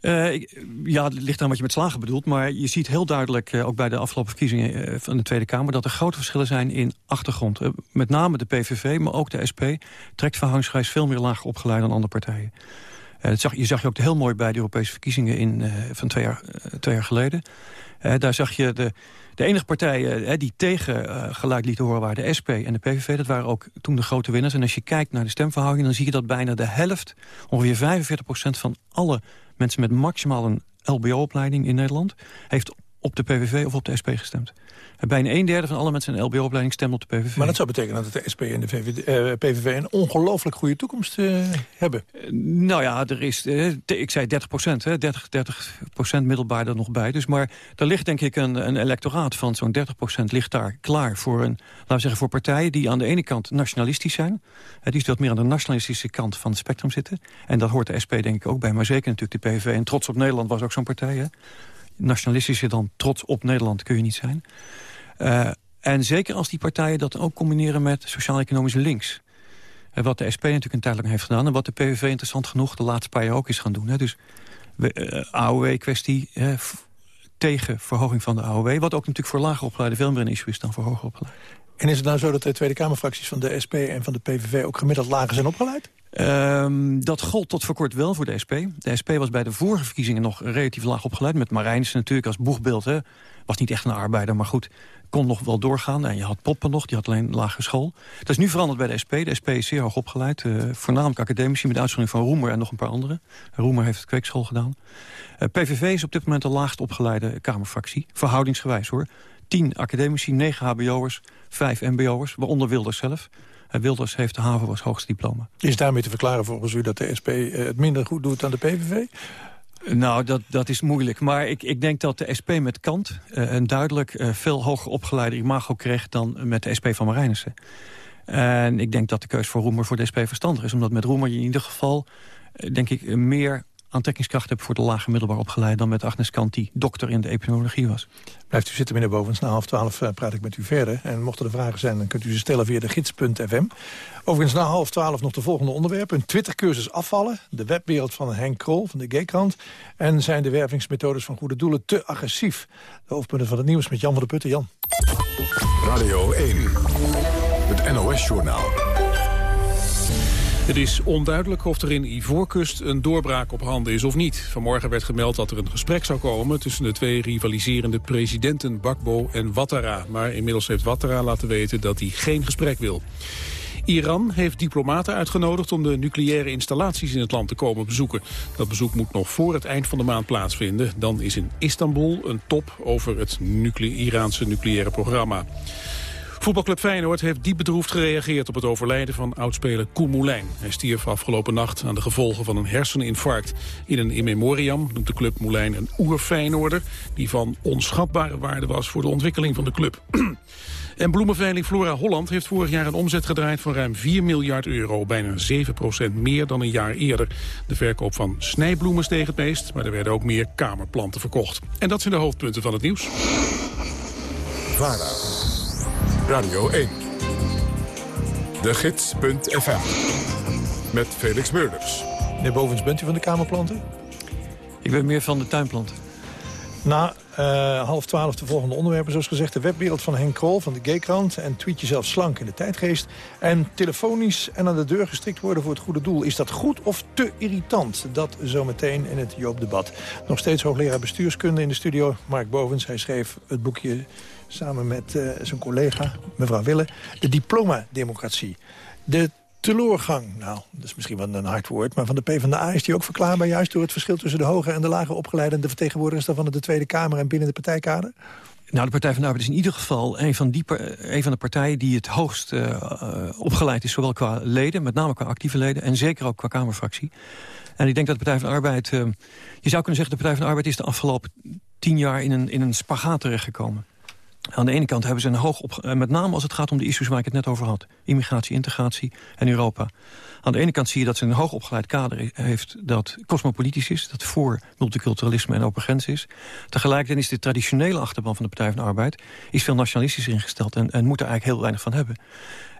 Uh, ja, het ligt aan wat je met slagen bedoelt. Maar je ziet heel duidelijk, ook bij de afgelopen verkiezingen van de Tweede Kamer... dat er grote verschillen zijn in achtergrond. met name de PVV, maar ook de SP... trekt van veel meer laag opgeleid dan andere partijen. dat zag, je zag je ook heel mooi bij de Europese verkiezingen in, van twee jaar, twee jaar geleden. daar zag je de, de enige partijen die tegen geluid lieten horen waren de SP en de PVV. Dat waren ook toen de grote winnaars. En als je kijkt naar de stemverhouding, dan zie je dat bijna de helft... ongeveer 45% van alle mensen met maximaal een LBO-opleiding in Nederland... heeft op de PVV of op de SP gestemd. Bijna een derde van alle mensen in de LBO-opleiding stemmen op de PVV. Maar dat zou betekenen dat de SP en de VVD, eh, PVV een ongelooflijk goede toekomst uh, hebben. Uh, nou ja, er is, ik zei 30 procent, 30, 30 procent middelbaar er nog bij. Dus, maar er ligt denk ik een, een electoraat van zo'n 30 procent ligt daar klaar voor, een, laten we zeggen, voor partijen die aan de ene kant nationalistisch zijn. die is wat meer aan de nationalistische kant van het spectrum zitten. En dat hoort de SP denk ik ook bij, maar zeker natuurlijk de PVV. En Trots op Nederland was ook zo'n partij. Hè? Nationalistischer dan trots op Nederland kun je niet zijn. Uh, en zeker als die partijen dat ook combineren met sociaal-economische links. En wat de SP natuurlijk een tijdelijk heeft gedaan... en wat de PVV interessant genoeg de laatste paar jaar ook is gaan doen. Hè. Dus uh, AOW-kwestie tegen verhoging van de AOW... wat ook natuurlijk voor lager opgeleide veel meer een issue is dan voor hoger opgeleide. En is het nou zo dat de Tweede Kamerfracties van de SP en van de PVV... ook gemiddeld lager zijn opgeleid? Um, dat gold tot voor kort wel voor de SP. De SP was bij de vorige verkiezingen nog relatief laag opgeleid... met Marijnissen natuurlijk als boegbeeld. Hè. Was niet echt een arbeider, maar goed, kon nog wel doorgaan. En je had Poppen nog, die had alleen lagere school. Dat is nu veranderd bij de SP. De SP is zeer hoog opgeleid. Uh, voornamelijk academici, met uitzondering van Roemer en nog een paar anderen. Roemer heeft kweekschool gedaan. Eh, PVV is op dit moment de laagst opgeleide Kamerfractie. Verhoudingsgewijs hoor. 10 academici, 9 hbo'ers, 5 mbo'ers, waaronder Wilders zelf. Wilders heeft de haven als hoogste diploma. Is daarmee te verklaren volgens u dat de SP het minder goed doet dan de PVV? Nou, dat, dat is moeilijk. Maar ik, ik denk dat de SP met Kant uh, een duidelijk uh, veel hoger opgeleide imago kreeg... dan met de SP van Marijnissen. En ik denk dat de keus voor Roemer voor de SP verstandig is. Omdat met Roemer je in ieder geval, denk ik, meer aantrekkingskracht hebt voor de lage middelbaar opgeleid... dan met Agnes Kant, die dokter in de epidemiologie was. Blijft u zitten, meneer Bovens. Na half twaalf praat ik met u verder. En mochten er vragen zijn, dan kunt u ze stellen via de gids.fm. Overigens na half twaalf nog de volgende onderwerpen. Een Twittercursus afvallen, de webwereld van Henk Krol van de Gaykrant... en zijn de wervingsmethodes van goede doelen te agressief? De hoofdpunten van het nieuws met Jan van der Putten. Jan. Radio 1, het NOS-journaal. Het is onduidelijk of er in Ivoorkust een doorbraak op handen is of niet. Vanmorgen werd gemeld dat er een gesprek zou komen... tussen de twee rivaliserende presidenten Bakbo en Ouattara. Maar inmiddels heeft Ouattara laten weten dat hij geen gesprek wil. Iran heeft diplomaten uitgenodigd om de nucleaire installaties in het land te komen bezoeken. Dat bezoek moet nog voor het eind van de maand plaatsvinden. Dan is in Istanbul een top over het Iraanse nucleaire programma. Voetbalclub Feyenoord heeft diep bedroefd gereageerd op het overlijden van oudspeler Koen Moulijn. Hij stierf afgelopen nacht aan de gevolgen van een herseninfarct. In een in memoriam noemt de club Moulijn een oer-Feyenoorder... die van onschatbare waarde was voor de ontwikkeling van de club. En bloemenveiling Flora Holland heeft vorig jaar een omzet gedraaid van ruim 4 miljard euro. Bijna 7% meer dan een jaar eerder. De verkoop van snijbloemen steeg het meest, maar er werden ook meer kamerplanten verkocht. En dat zijn de hoofdpunten van het nieuws. VARA, Radio 1, de gids.fm, met Felix Meurders. Meneer Bovens, bent u van de kamerplanten? Ik ben meer van de tuinplanten. Na uh, half twaalf de volgende onderwerpen. Zoals gezegd de webwereld van Henk Krol van de Gaykrant. En tweet jezelf slank in de tijdgeest. En telefonisch en aan de deur gestrikt worden voor het goede doel. Is dat goed of te irritant? Dat zometeen in het Joop-debat. Nog steeds hoogleraar bestuurskunde in de studio. Mark Bovens, hij schreef het boekje samen met uh, zijn collega, mevrouw Wille. De diploma-democratie. De teleurgang. Nou, dat is misschien wel een hard woord. Maar van de PvdA is die ook verklaarbaar... juist door het verschil tussen de hoge en de lage opgeleide... en de vertegenwoordigers van de Tweede Kamer en binnen de partijkader? Nou, de Partij van de Arbeid is in ieder geval een van, die, een van de partijen... die het hoogst uh, opgeleid is, zowel qua leden, met name qua actieve leden... en zeker ook qua Kamerfractie. En ik denk dat de Partij van de Arbeid... Je zou kunnen zeggen, de Partij van de Arbeid is de afgelopen tien jaar... in een, in een spagaat terechtgekomen. Aan de ene kant hebben ze een hoog op... Eh, met name als het gaat om de issues waar ik het net over had. Immigratie, integratie en Europa. Aan de ene kant zie je dat ze een hoogopgeleid kader heeft... dat cosmopolitisch is, dat voor multiculturalisme en open grens is. Tegelijkertijd is de traditionele achterban van de Partij van de Arbeid... is veel nationalistisch ingesteld en, en moet er eigenlijk heel weinig van hebben.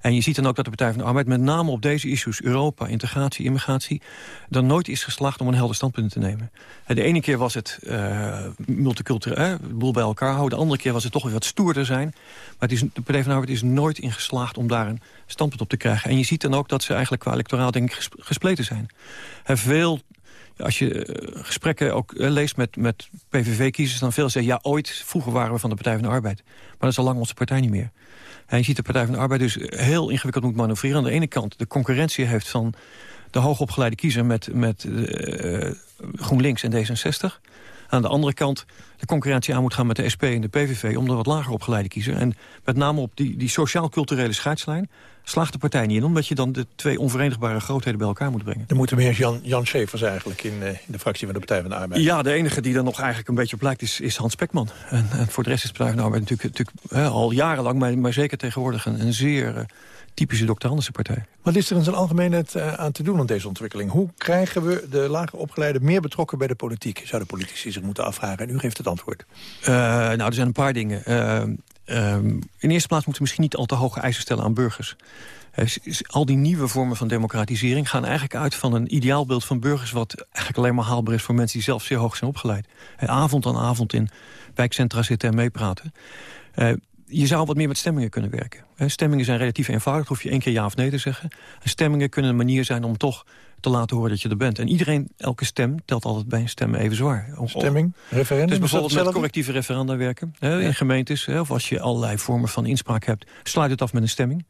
En je ziet dan ook dat de Partij van de Arbeid met name op deze issues... Europa, integratie, immigratie... dan nooit is geslaagd om een helder standpunt te nemen. De ene keer was het uh, multicultureel, boel bij elkaar houden. De andere keer was het toch weer wat stoerder zijn. Maar het is, de Partij van de Arbeid is nooit in geslaagd om daar een standpunt op te krijgen. En je ziet dan ook dat ze eigenlijk qua electoraal denk ik gespleten zijn. veel als je uh, gesprekken ook leest met, met PVV-kiezers... dan veel zeggen, ja, ooit, vroeger waren we van de Partij van de Arbeid. Maar dat is al lang onze partij niet meer. Je ziet de Partij van de Arbeid dus heel ingewikkeld moet manoeuvreren. Aan de ene kant de concurrentie heeft van de hoogopgeleide kiezer... met, met uh, GroenLinks en D66. Aan de andere kant de concurrentie aan moet gaan met de SP en de PVV... om de wat lager opgeleide kiezer. En met name op die, die sociaal-culturele scheidslijn slaagt de partij niet in... omdat je dan de twee onverenigbare grootheden bij elkaar moet brengen. Er moeten meer Jan, Jan Schevers eigenlijk in, in, de fractie van de Partij van de Arbeid. Ja, de enige die er nog eigenlijk een beetje op lijkt is, is Hans Spekman. En, en, voor de rest is de Partij van de Arbeid natuurlijk, natuurlijk al jarenlang... maar, maar zeker tegenwoordig een, een zeer typische doctrinalische partij. Wat is er in zijn algemeenheid uh, aan te doen aan deze ontwikkeling? Hoe krijgen we de lager opgeleiden meer betrokken bij de politiek? Zouden politici zich moeten afvragen en u geeft het antwoord. Uh, nou, er zijn een paar dingen. Uh, in eerste plaats moeten we misschien niet al te hoge eisen stellen aan burgers. al die nieuwe vormen van democratisering gaan eigenlijk uit van een ideaalbeeld van burgers... wat eigenlijk alleen maar haalbaar is voor mensen die zelf zeer hoog zijn opgeleid. avond aan avond in wijkcentra zitten en meepraten je zou wat meer met stemmingen kunnen werken. Stemmingen zijn relatief eenvoudig, hoef je één keer ja of nee te zeggen. En stemmingen kunnen een manier zijn om toch te laten horen dat je er bent. En iedereen, elke stem, telt altijd bij een stem even zwaar. Stemming, referendum? Dus bijvoorbeeld met correctieve referenda werken. Hè, in gemeentes, hè, of als je allerlei vormen van inspraak hebt... sluit het af met een stemming.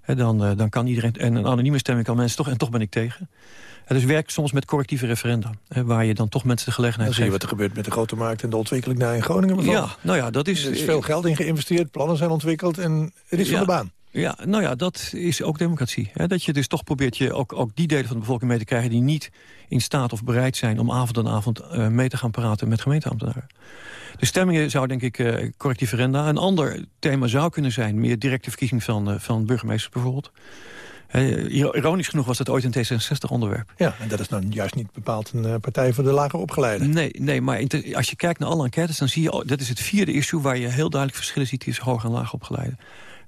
Hè, dan, uh, dan kan iedereen... En een anonieme stemming kan mensen toch... en toch ben ik tegen. Het dus werkt soms met correctieve referenda. Hè, waar je dan toch mensen de gelegenheid geeft. zie je wat er gebeurt met de grote markt en de ontwikkeling daar in Groningen. Ja, nou ja, dat is... Er is veel geld in geïnvesteerd, plannen zijn ontwikkeld en het is van de baan. Ja, nou ja, dat is ook democratie. Hè? Dat je dus toch probeert je ook, ook die delen van de bevolking mee te krijgen... die niet in staat of bereid zijn om avond aan avond uh, mee te gaan praten met gemeenteambtenaren. De stemmingen zou denk ik uh, correctief referenda. Een ander thema zou kunnen zijn meer directe verkiezing van, uh, van burgemeesters bijvoorbeeld. Ironisch genoeg was dat ooit een T66-onderwerp. Ja, en dat is nou juist niet bepaald een uh, partij voor de lager opgeleiden. Nee, nee maar als je kijkt naar alle enquêtes... dan zie je, oh, dat is het vierde issue waar je heel duidelijk verschillen ziet... tussen hoog en laag opgeleiden.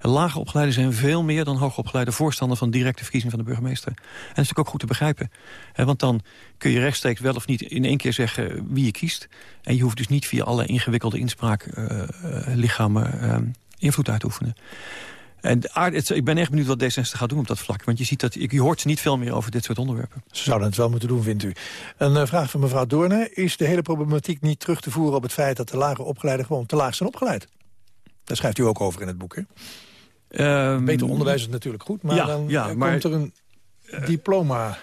Lage opgeleiden zijn veel meer dan hoogopgeleide voorstander van directe verkiezing van de burgemeester. En dat is natuurlijk ook goed te begrijpen. want dan kun je rechtstreeks wel of niet in één keer zeggen wie je kiest. En je hoeft dus niet via alle ingewikkelde inspraaklichamen uh, uh, invloed uit te oefenen. En ik ben echt benieuwd wat D66 gaat doen op dat vlak. Want je, ziet dat, je hoort niet veel meer over dit soort onderwerpen. Ze zouden het wel moeten doen, vindt u. Een uh, vraag van mevrouw Doorne. Is de hele problematiek niet terug te voeren op het feit... dat de lage opgeleiden gewoon te laag zijn opgeleid? Daar schrijft u ook over in het boek, hè? Um, Beter onderwijs is natuurlijk goed, maar dan ja, maar, komt er een diploma...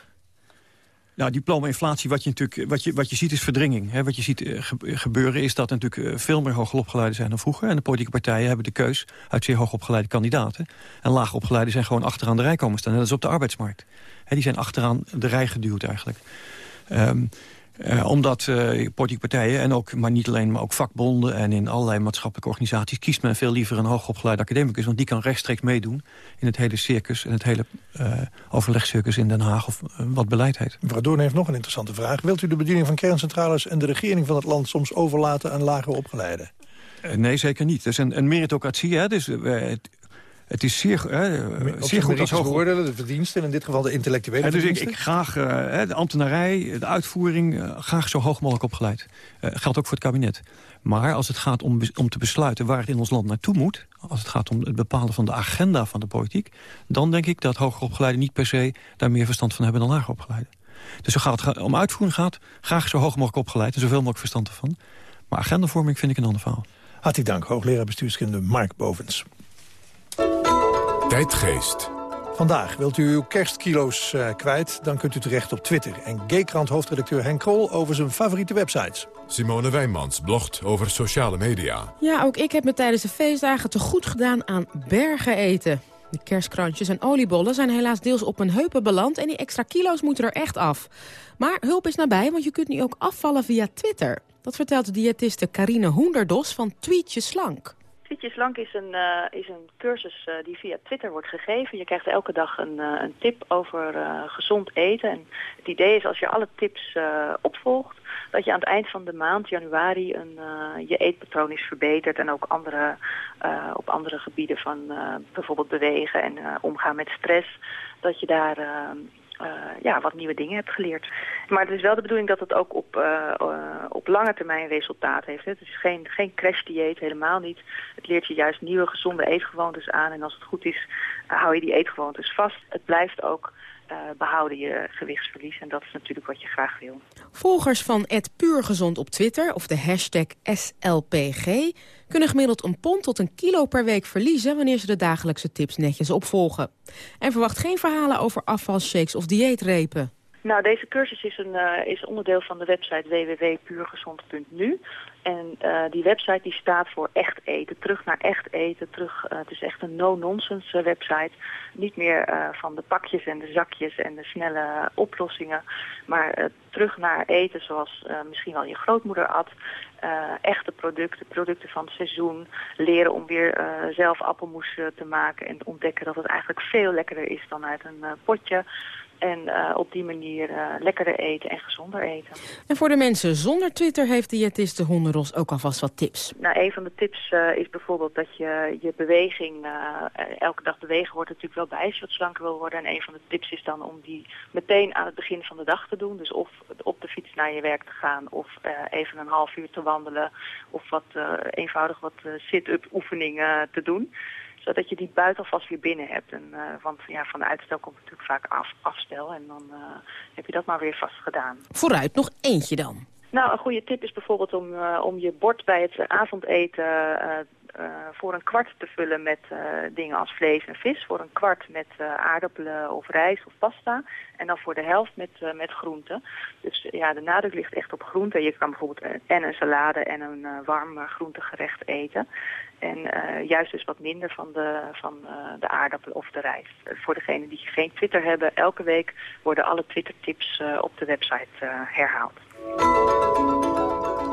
Nou, diploma-inflatie, wat je natuurlijk wat je, wat je ziet is verdringing. Wat je ziet uh, gebeuren is dat er natuurlijk uh, veel meer hoogopgeleiden zijn dan vroeger. En de politieke partijen hebben de keus uit zeer hoogopgeleide kandidaten. En laagopgeleiden zijn gewoon achteraan de rij komen staan. En dat is op de arbeidsmarkt. Die zijn achteraan de rij geduwd eigenlijk. Um, uh, omdat uh, politieke partijen, en ook, maar niet alleen, maar ook vakbonden... en in allerlei maatschappelijke organisaties... kiest men veel liever een hoogopgeleide academicus... want die kan rechtstreeks meedoen in het hele circus... en het hele uh, overlegcircus in Den Haag, of wat beleid heet. Mevrouw Doorn heeft nog een interessante vraag. Wilt u de bediening van kerncentrales en de regering van het land... soms overlaten aan lager opgeleiden? nee, zeker niet. Het is een, een meritocratie. Hè? Dus, het is zeer, hè, zeer goed als de verdiensten, in dit geval de intellectuele ja, Dus ik, ik graag uh, de ambtenarij, de uitvoering, uh, graag zo hoog mogelijk opgeleid. Uh, geldt ook voor het kabinet. Maar als het gaat om, om te besluiten waar het in ons land naartoe moet... als het gaat om het bepalen van de agenda van de politiek... dan denk ik dat hoger opgeleiden niet per se daar meer verstand van hebben dan lager opgeleiden. Dus als het om uitvoering gaat, graag zo hoog mogelijk opgeleid... en zoveel mogelijk verstand ervan. Maar agendavorming vind ik een ander verhaal. Hartelijk dank, hoogleraar bestuurskunde Mark Bovens. Tijdgeest. Vandaag wilt u uw kerstkilo's uh, kwijt, dan kunt u terecht op Twitter. En Gaykrant hoofdredacteur Henk Krol over zijn favoriete websites. Simone Wijnmans blogt over sociale media. Ja, ook ik heb me tijdens de feestdagen te goed gedaan aan bergen eten. De kerstkrantjes en oliebollen zijn helaas deels op mijn heupen beland... en die extra kilo's moeten er echt af. Maar hulp is nabij, want je kunt nu ook afvallen via Twitter. Dat vertelt de diëtiste Carine Hoenderdos van Tweetje Slank. Tweetje Slank is een, uh, is een cursus uh, die via Twitter wordt gegeven. Je krijgt elke dag een, uh, een tip over gezond eten. En het idee is als je alle tips opvolgt, dat je aan het eind van de maand, januari, een, je eetpatroon is verbeterd. En ook andere, op andere gebieden van bijvoorbeeld bewegen en omgaan met stress, dat je daar ja, wat nieuwe dingen hebt geleerd. Maar het is wel de bedoeling dat het ook op, uh, uh, op lange termijn resultaat heeft. Hè. Het is geen, geen crash-dieet, helemaal niet. Het leert je juist nieuwe gezonde eetgewoontes aan. En als het goed is, hou je die eetgewoontes vast. Het blijft ook behouden je gewichtsverlies. En dat is natuurlijk wat je graag wil. Volgers van het Puurgezond op Twitter of de hashtag SLPG... kunnen gemiddeld een pond tot een kilo per week verliezen... wanneer ze de dagelijkse tips netjes opvolgen. En verwacht geen verhalen over afvalshakes of dieetrepen. Nou, deze cursus is, een, uh, is onderdeel van de website www.puurgezond.nu. En uh, die website die staat voor echt eten, terug naar echt eten. Terug, uh, het is echt een no-nonsense website. Niet meer van de pakjes en de zakjes en de snelle oplossingen. Maar terug naar eten zoals misschien wel je grootmoeder at. echte producten, producten van het seizoen. Leren om weer zelf appelmoes te maken. En ontdekken dat het eigenlijk veel lekkerder is dan uit een potje. En uh, op die manier uh, lekkerder eten en gezonder eten. En voor de mensen zonder Twitter heeft diëtiste Hondenros ook alvast wat tips. Nou, een van de tips uh, is bijvoorbeeld dat je je beweging, elke dag bewegen hoort natuurlijk wel bij als je wat slanker wil worden. En een van de tips is dan om die meteen aan het begin van de dag te doen. Dus of op de fiets naar je werk te gaan of even een half uur te wandelen. Of wat eenvoudig wat sit-up oefeningen te doen zodat je die buiten alvast weer binnen hebt. En, uh, want ja, van de uitstel komt natuurlijk vaak af, afstel en dan uh, heb je dat maar weer vast gedaan. Vooruit, nog eentje dan. Nou, een goede tip is bijvoorbeeld om, uh, om je bord bij het avondeten voor een kwart te vullen met uh, dingen als vlees en vis. Voor een kwart met uh, aardappelen of rijst of pasta. En dan voor de helft met, met groenten. Dus ja, de nadruk ligt echt op groenten. Je kan bijvoorbeeld en een salade en een warm groentegerecht eten. En juist dus wat minder van de, van, de aardappelen of de rijst. voor degenen die geen Twitter hebben, elke week worden alle Twitter-tips op de website herhaald.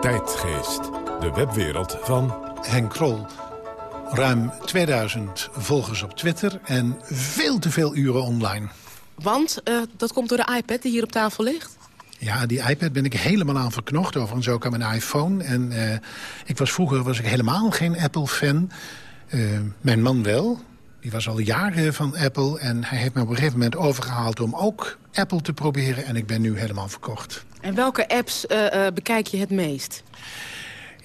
Tijdgeest, de webwereld van Henk Krol. Ruim 2000 volgers op Twitter en veel te veel uren online. Want uh, dat komt door de iPad die hier op tafel ligt? Ja, die iPad ben ik helemaal aan verknocht. Overigens ook aan mijn iPhone. En uh, ik was vroeger was ik helemaal geen Apple-fan. Uh, mijn man wel. Die was al jaren van Apple. En hij heeft me op een gegeven moment overgehaald om ook Apple te proberen. En ik ben nu helemaal verkocht. En welke apps bekijk je het meest?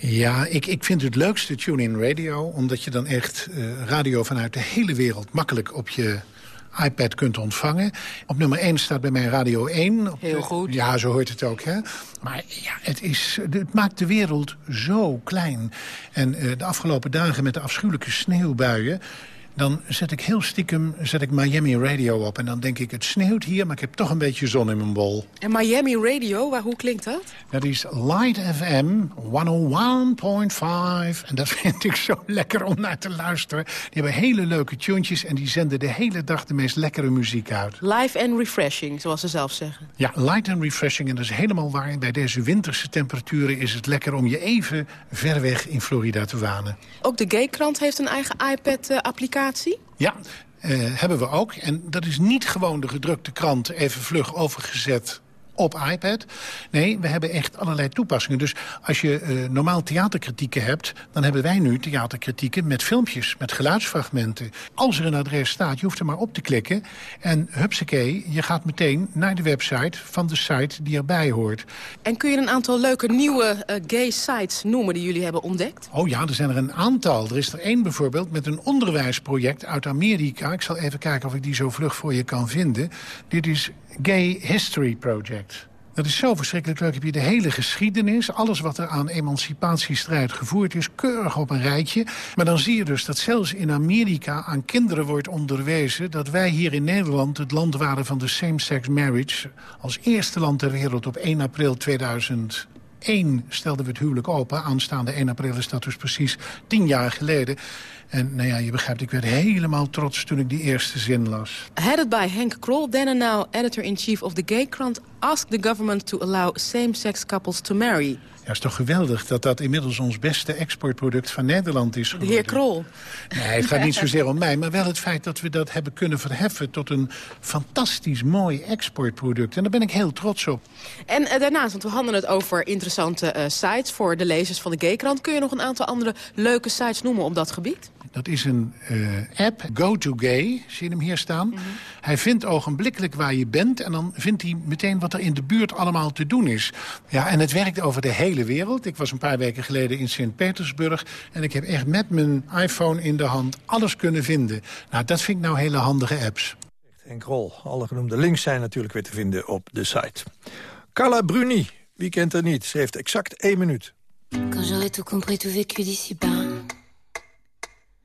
Ja, ik, ik vind het leukste TuneIn Radio... omdat je dan echt uh, radio vanuit de hele wereld makkelijk op je iPad kunt ontvangen. Op nummer 1 staat bij mij Radio 1. Heel goed. Ja, zo hoort het ook. Hè? Maar ja, het, is, het maakt de wereld zo klein. En uh, de afgelopen dagen met de afschuwelijke sneeuwbuien dan zet ik heel stiekem zet ik Miami Radio op. En dan denk ik, het sneeuwt hier, maar ik heb toch een beetje zon in mijn bol. En Miami Radio, waar, hoe klinkt dat? Dat is Light FM 101.5. En dat vind ik zo lekker om naar te luisteren. Die hebben hele leuke tunes en die zenden de hele dag de meest lekkere muziek uit. Live and refreshing, zoals ze zelf zeggen. Ja, light and refreshing. En dat is helemaal waar. Bij deze winterse temperaturen is het lekker om je even ver weg in Florida te wanen. Ook de Gaykrant heeft een eigen iPad-applicatie. Ja, uh, hebben we ook. En dat is niet gewoon de gedrukte krant even vlug overgezet op iPad. Nee, we hebben echt allerlei toepassingen. Dus als je uh, normaal theaterkritieken hebt... dan hebben wij nu theaterkritieken met filmpjes, met geluidsfragmenten. Als er een adres staat, je hoeft er maar op te klikken... en hupsakee, je gaat meteen naar de website van de site die erbij hoort. En kun je een aantal leuke nieuwe uh, gay sites noemen die jullie hebben ontdekt? Oh ja, er zijn er een aantal. Er is er één bijvoorbeeld met een onderwijsproject uit Amerika. Ik zal even kijken of ik die zo vlug voor je kan vinden. Dit is Gay History Project. Dat is zo verschrikkelijk leuk. Heb je de hele geschiedenis, alles wat er aan emancipatiestrijd gevoerd is... keurig op een rijtje. Maar dan zie je dus dat zelfs in Amerika aan kinderen wordt onderwezen... dat wij hier in Nederland het land waren van de same-sex marriage... als eerste land ter wereld op 1 april 2000 1 stelden we het huwelijk open. Aanstaande 1 april is dat dus precies tien jaar geleden. En nou ja, je begrijpt, ik werd helemaal trots toen ik die eerste zin las. Headed by Henk Krol, then and now editor-in-chief of the Gay Krant... ask the government to allow same-sex couples to marry. Ja, is toch geweldig dat dat inmiddels ons beste exportproduct van Nederland is geworden. De heer Krol. Nee, het gaat niet zozeer om mij, maar wel het feit dat we dat hebben kunnen verheffen... tot een fantastisch mooi exportproduct. En daar ben ik heel trots op. En uh, daarnaast, want we hadden het over interessante uh, sites voor de lezers van de Gaykrant. Kun je nog een aantal andere leuke sites noemen op dat gebied? Dat is een uh, app, Go2Gay, zie je hem hier staan. Mm -hmm. Hij vindt ogenblikkelijk waar je bent... en dan vindt hij meteen wat er in de buurt allemaal te doen is. Ja, en het werkt over de hele wereld. Ik was een paar weken geleden in Sint-Petersburg... en ik heb echt met mijn iPhone in de hand alles kunnen vinden. Nou, dat vind ik nou hele handige apps. Henk Rol, alle genoemde links zijn natuurlijk weer te vinden op de site. Carla Bruni, wie kent er niet? Ze heeft exact één minuut. Quand j'aurai tout compris, tout vécu d'ici-bas...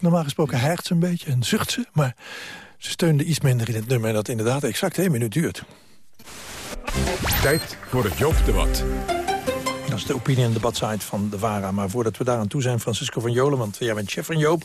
Normaal gesproken hijgt ze een beetje en zucht ze. Maar ze steunde iets minder in het nummer... dat inderdaad exact één minuut duurt. Tijd voor het Joop-debat. Dat is de opinie- en debatsite van de VARA. Maar voordat we daar aan toe zijn, Francisco van Jolen... want jij bent chef van Joop.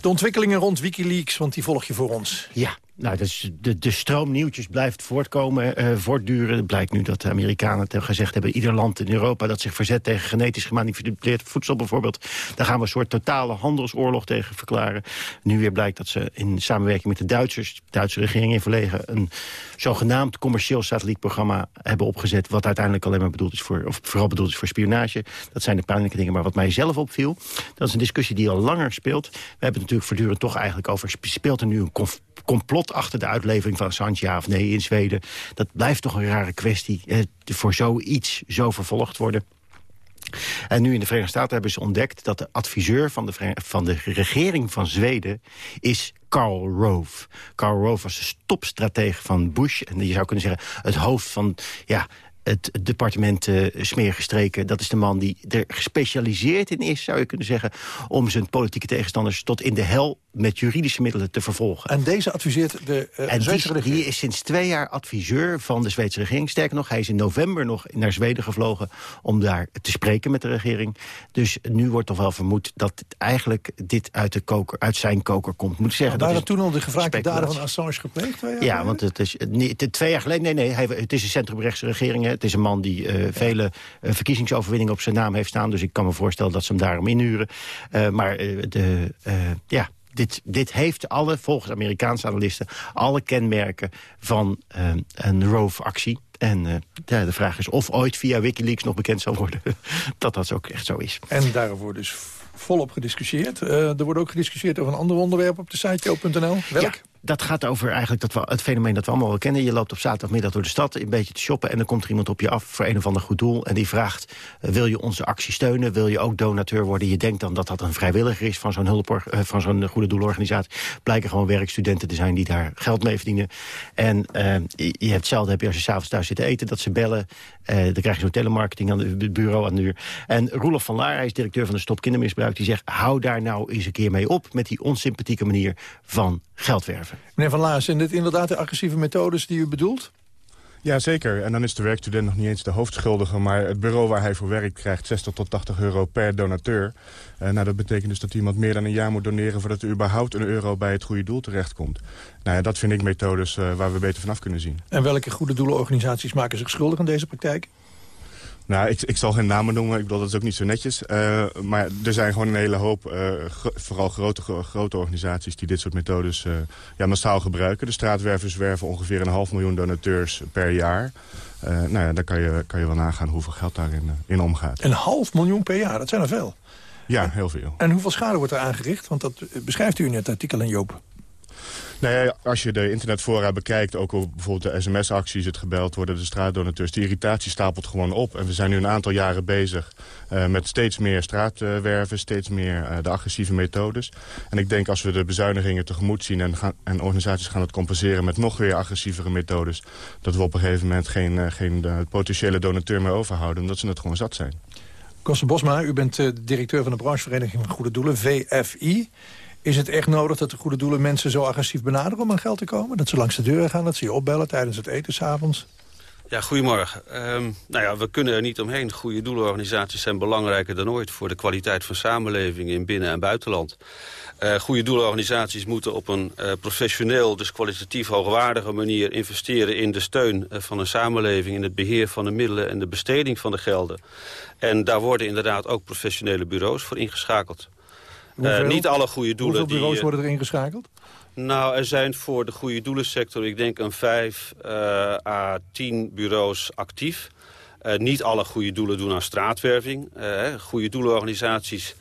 De ontwikkelingen rond Wikileaks, want die volg je voor ons. Ja, nou, dus de, de stroom nieuwtjes blijft voortkomen, eh, voortduren. Het blijkt nu dat de Amerikanen gezegd hebben... ieder land in Europa dat zich verzet tegen genetisch gemanipuleerd voedsel bijvoorbeeld... daar gaan we een soort totale handelsoorlog tegen verklaren. Nu weer blijkt dat ze in samenwerking met de Duitsers... de Duitse regering in verlegen... een zogenaamd commercieel satellietprogramma hebben opgezet... wat uiteindelijk alleen maar bedoeld is voor... of vooral bedoeld is voor spionage. Dat zijn de pijnlijke dingen. Maar wat mij zelf opviel, dat is een discussie die al langer speelt. We hebben het natuurlijk voortdurend toch eigenlijk over... speelt er nu een conf- complot achter de uitlevering van Assange, ja of nee, in Zweden. Dat blijft toch een rare kwestie. Eh, voor zoiets zo vervolgd worden. En nu in de Verenigde Staten hebben ze ontdekt... dat de adviseur van de, van de regering van Zweden is Karl Rove. Karl Rove was de stopstratege van Bush. En je zou kunnen zeggen het hoofd van... Ja, het departement uh, smerige streken. Dat is de man die er gespecialiseerd in is, zou je kunnen zeggen... om zijn politieke tegenstanders tot in de hel met juridische middelen te vervolgen. En deze adviseert de uh, En Zweedse die, regering. die is sinds twee jaar adviseur van de Zweedse regering. Sterker nog, hij is in november nog naar Zweden gevlogen... om daar te spreken met de regering. Dus nu wordt toch wel vermoed dat eigenlijk dit uit, de koker, uit zijn koker komt. Moet ik zeggen, dat is toen al de gevraagde daden van. Assange gepleegd? Ja, want het is niet, het- twee jaar geleden... Nee, nee, hij, het is een centrumrechtse regering. Het is een man die eh, vele eh, verkiezingsoverwinningen op zijn naam heeft staan. Dus ik kan me voorstellen dat ze hem daarom inhuren. Eh, maar de, ja, dit, dit heeft alle, volgens Amerikaanse analisten... alle kenmerken van een Rove-actie. En ja, de vraag is of ooit via Wikileaks nog bekend zal worden... dat dat ook echt zo is. En daar wordt dus volop gediscussieerd. Er wordt ook gediscussieerd over een ander onderwerp op de site joop.nl. Welk? Ja, dat gaat over eigenlijk dat we, het fenomeen dat we allemaal wel kennen. Je loopt op zaterdagmiddag door de stad een beetje te shoppen... en dan komt er iemand op je af voor een of ander goed doel... en die vraagt, eh, wil je onze actie steunen? Wil je ook donateur worden? Je denkt dan dat dat een vrijwilliger is van zo'n zo'n goede doelorganisatie. Blijken gewoon werkstudenten te zijn die daar geld mee verdienen. En eh, je hebt hetzelfde heb je als je s'avonds thuis zit te eten... dat ze bellen, dan krijg je zo'n telemarketing aan het bureau aan de uur. En Roelof van Laar, hij is directeur van de Stop Kindermisbruik... die zegt, hou daar nou eens een keer mee op... met die onsympathieke manier van geld werven. Meneer Van Laar, zijn dit inderdaad de agressieve methodes die u bedoelt? Ja, zeker. En dan is de werkstudent nog niet eens de hoofdschuldige... maar het bureau waar hij voor werkt krijgt 60 tot 80 euro per donateur. Eh, nou, dat betekent dus dat iemand meer dan een jaar moet doneren... voordat er überhaupt een euro bij het goede doel terechtkomt. Nou ja, dat vind ik methodes eh, waar we beter vanaf kunnen zien. En welke goede doelenorganisaties maken zich schuldig aan deze praktijk? Nou, ik, ik zal geen namen noemen. Ik bedoel, dat is ook niet zo netjes. Eh, maar er zijn gewoon een hele hoop, eh, vooral grote, gro- grote organisaties... die dit soort methodes eh, ja, massaal gebruiken. De straatwervers werven ongeveer een half miljoen donateurs per jaar. Nou ja, dan kan je, kan je wel nagaan hoeveel geld daarin in omgaat. Een half miljoen per jaar, dat zijn er veel. Ja, heel veel. En hoeveel schade wordt er aangericht? Want dat beschrijft u in het artikel in Joop. Nou ja, als je de internetfora bekijkt, ook bijvoorbeeld de sms-acties, het gebeld worden, de straatdonateurs, die irritatie stapelt gewoon op. En we zijn nu een aantal jaren bezig eh, met steeds meer straatwerven, steeds meer eh, de agressieve methodes. En ik denk als we de bezuinigingen tegemoet zien en, en organisaties gaan het compenseren met nog weer agressievere methodes, dat we op een gegeven moment geen, eh, geen potentiële donateur meer overhouden, omdat ze het gewoon zat zijn. Kosten Bosma, u bent directeur van de branchevereniging van Goede Doelen, VFI. Is het echt nodig dat de Goede Doelen mensen zo agressief benaderen om aan geld te komen? Dat ze langs de deuren gaan, dat ze je opbellen tijdens het eten s'avonds? Ja, goedemorgen. Ehm, nou ja, we kunnen er niet omheen. Goede doelenorganisaties zijn belangrijker dan ooit... voor de kwaliteit van samenleving in binnen- en buitenland. Uh, goede doelenorganisaties moeten op een uh, professioneel, dus kwalitatief hoogwaardige manier investeren in de steun uh, van een samenleving, in het beheer van de middelen en de besteding van de gelden. En daar worden inderdaad ook professionele bureaus voor ingeschakeld. Hoeveel, niet alle goede doelen... Hoeveel bureaus die, worden er ingeschakeld? Nou, er zijn voor de goede doelensector, ik denk een 5 uh, à 10 bureaus actief. Niet alle goede doelen doen aan straatwerving. Goede doelenorganisaties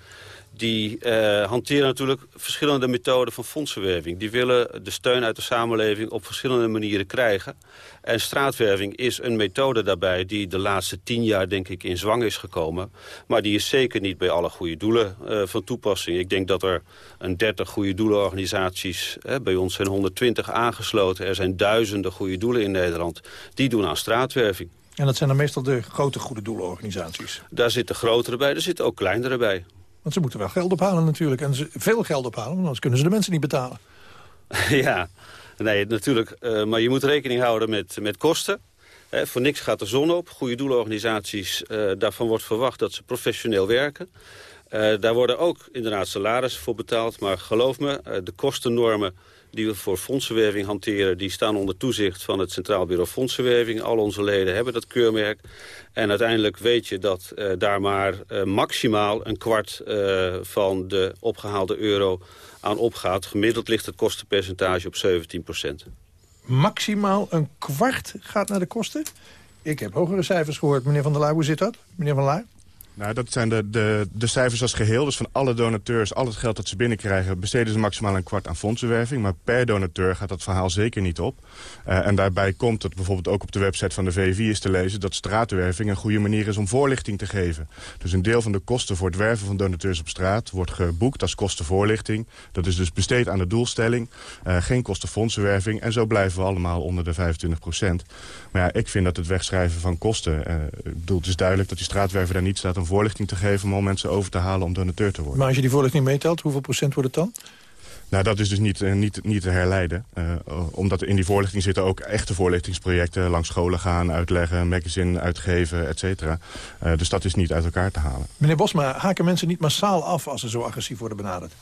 die uh, hanteren natuurlijk verschillende methoden van fondsenwerving. Die willen de steun uit de samenleving op verschillende manieren krijgen. En straatwerving is een methode daarbij die de laatste tien jaar denk ik in zwang is gekomen. Maar die is zeker niet bij alle goede doelen uh, van toepassing. Ik denk dat er een 30 goede doelenorganisaties, hè, bij ons zijn 120 aangesloten. Er zijn duizenden goede doelen in Nederland. Die doen aan straatwerving. En dat zijn dan meestal de grote goede doelenorganisaties? Daar zitten grotere bij, er zitten ook kleinere bij. Want ze moeten wel geld ophalen natuurlijk. En ze, veel geld ophalen, want anders kunnen ze de mensen niet betalen. ja, nee, natuurlijk. Uh, maar je moet rekening houden met, met kosten. Voor niks gaat de zon op. Goede doelenorganisaties, uh, daarvan wordt verwacht dat ze professioneel werken. Uh, daar worden ook inderdaad salarissen voor betaald. Maar geloof me, de kostennormen die we voor fondsenwerving hanteren... die staan onder toezicht van het Centraal Bureau Fondsenwerving. Al onze leden hebben dat keurmerk. En uiteindelijk weet je dat uh, daar maar uh, maximaal een kwart uh, van de opgehaalde euro aan opgaat. Gemiddeld ligt het kostenpercentage op 17 procent. Maximaal een kwart gaat naar de kosten? Ik heb hogere cijfers gehoord. Meneer Van der Laar, hoe zit dat? Meneer Van der? Nou, dat zijn de, de, de cijfers als geheel. Dus van alle donateurs, al het geld dat ze binnenkrijgen... besteden ze maximaal een kwart aan fondsenwerving. Maar per donateur gaat dat verhaal zeker niet op. Uh, en daarbij komt het bijvoorbeeld ook op de website van de VVI is te lezen... dat straatwerving een goede manier is om voorlichting te geven. Dus een deel van de kosten voor het werven van donateurs op straat... wordt geboekt als kostenvoorlichting. Dat is dus besteed aan de doelstelling. Uh, geen kosten fondsenwerving. En zo blijven we allemaal onder de 25 procent. Maar ja, ik vind dat het wegschrijven van kosten... Uh, ik het is duidelijk dat die straatwerver daar niet staat om voorlichting te geven... om al mensen over te halen om donateur te worden. Maar als je die voorlichting meetelt, hoeveel procent wordt het dan? Nou, dat is dus niet, uh, niet, niet te herleiden. Uh, omdat in die voorlichting zitten ook echte voorlichtingsprojecten... langs scholen gaan, uitleggen, magazine uitgeven, et cetera. Uh, dus dat is niet uit elkaar te halen. Meneer Bosma, haken mensen niet massaal af als ze zo agressief worden benaderd?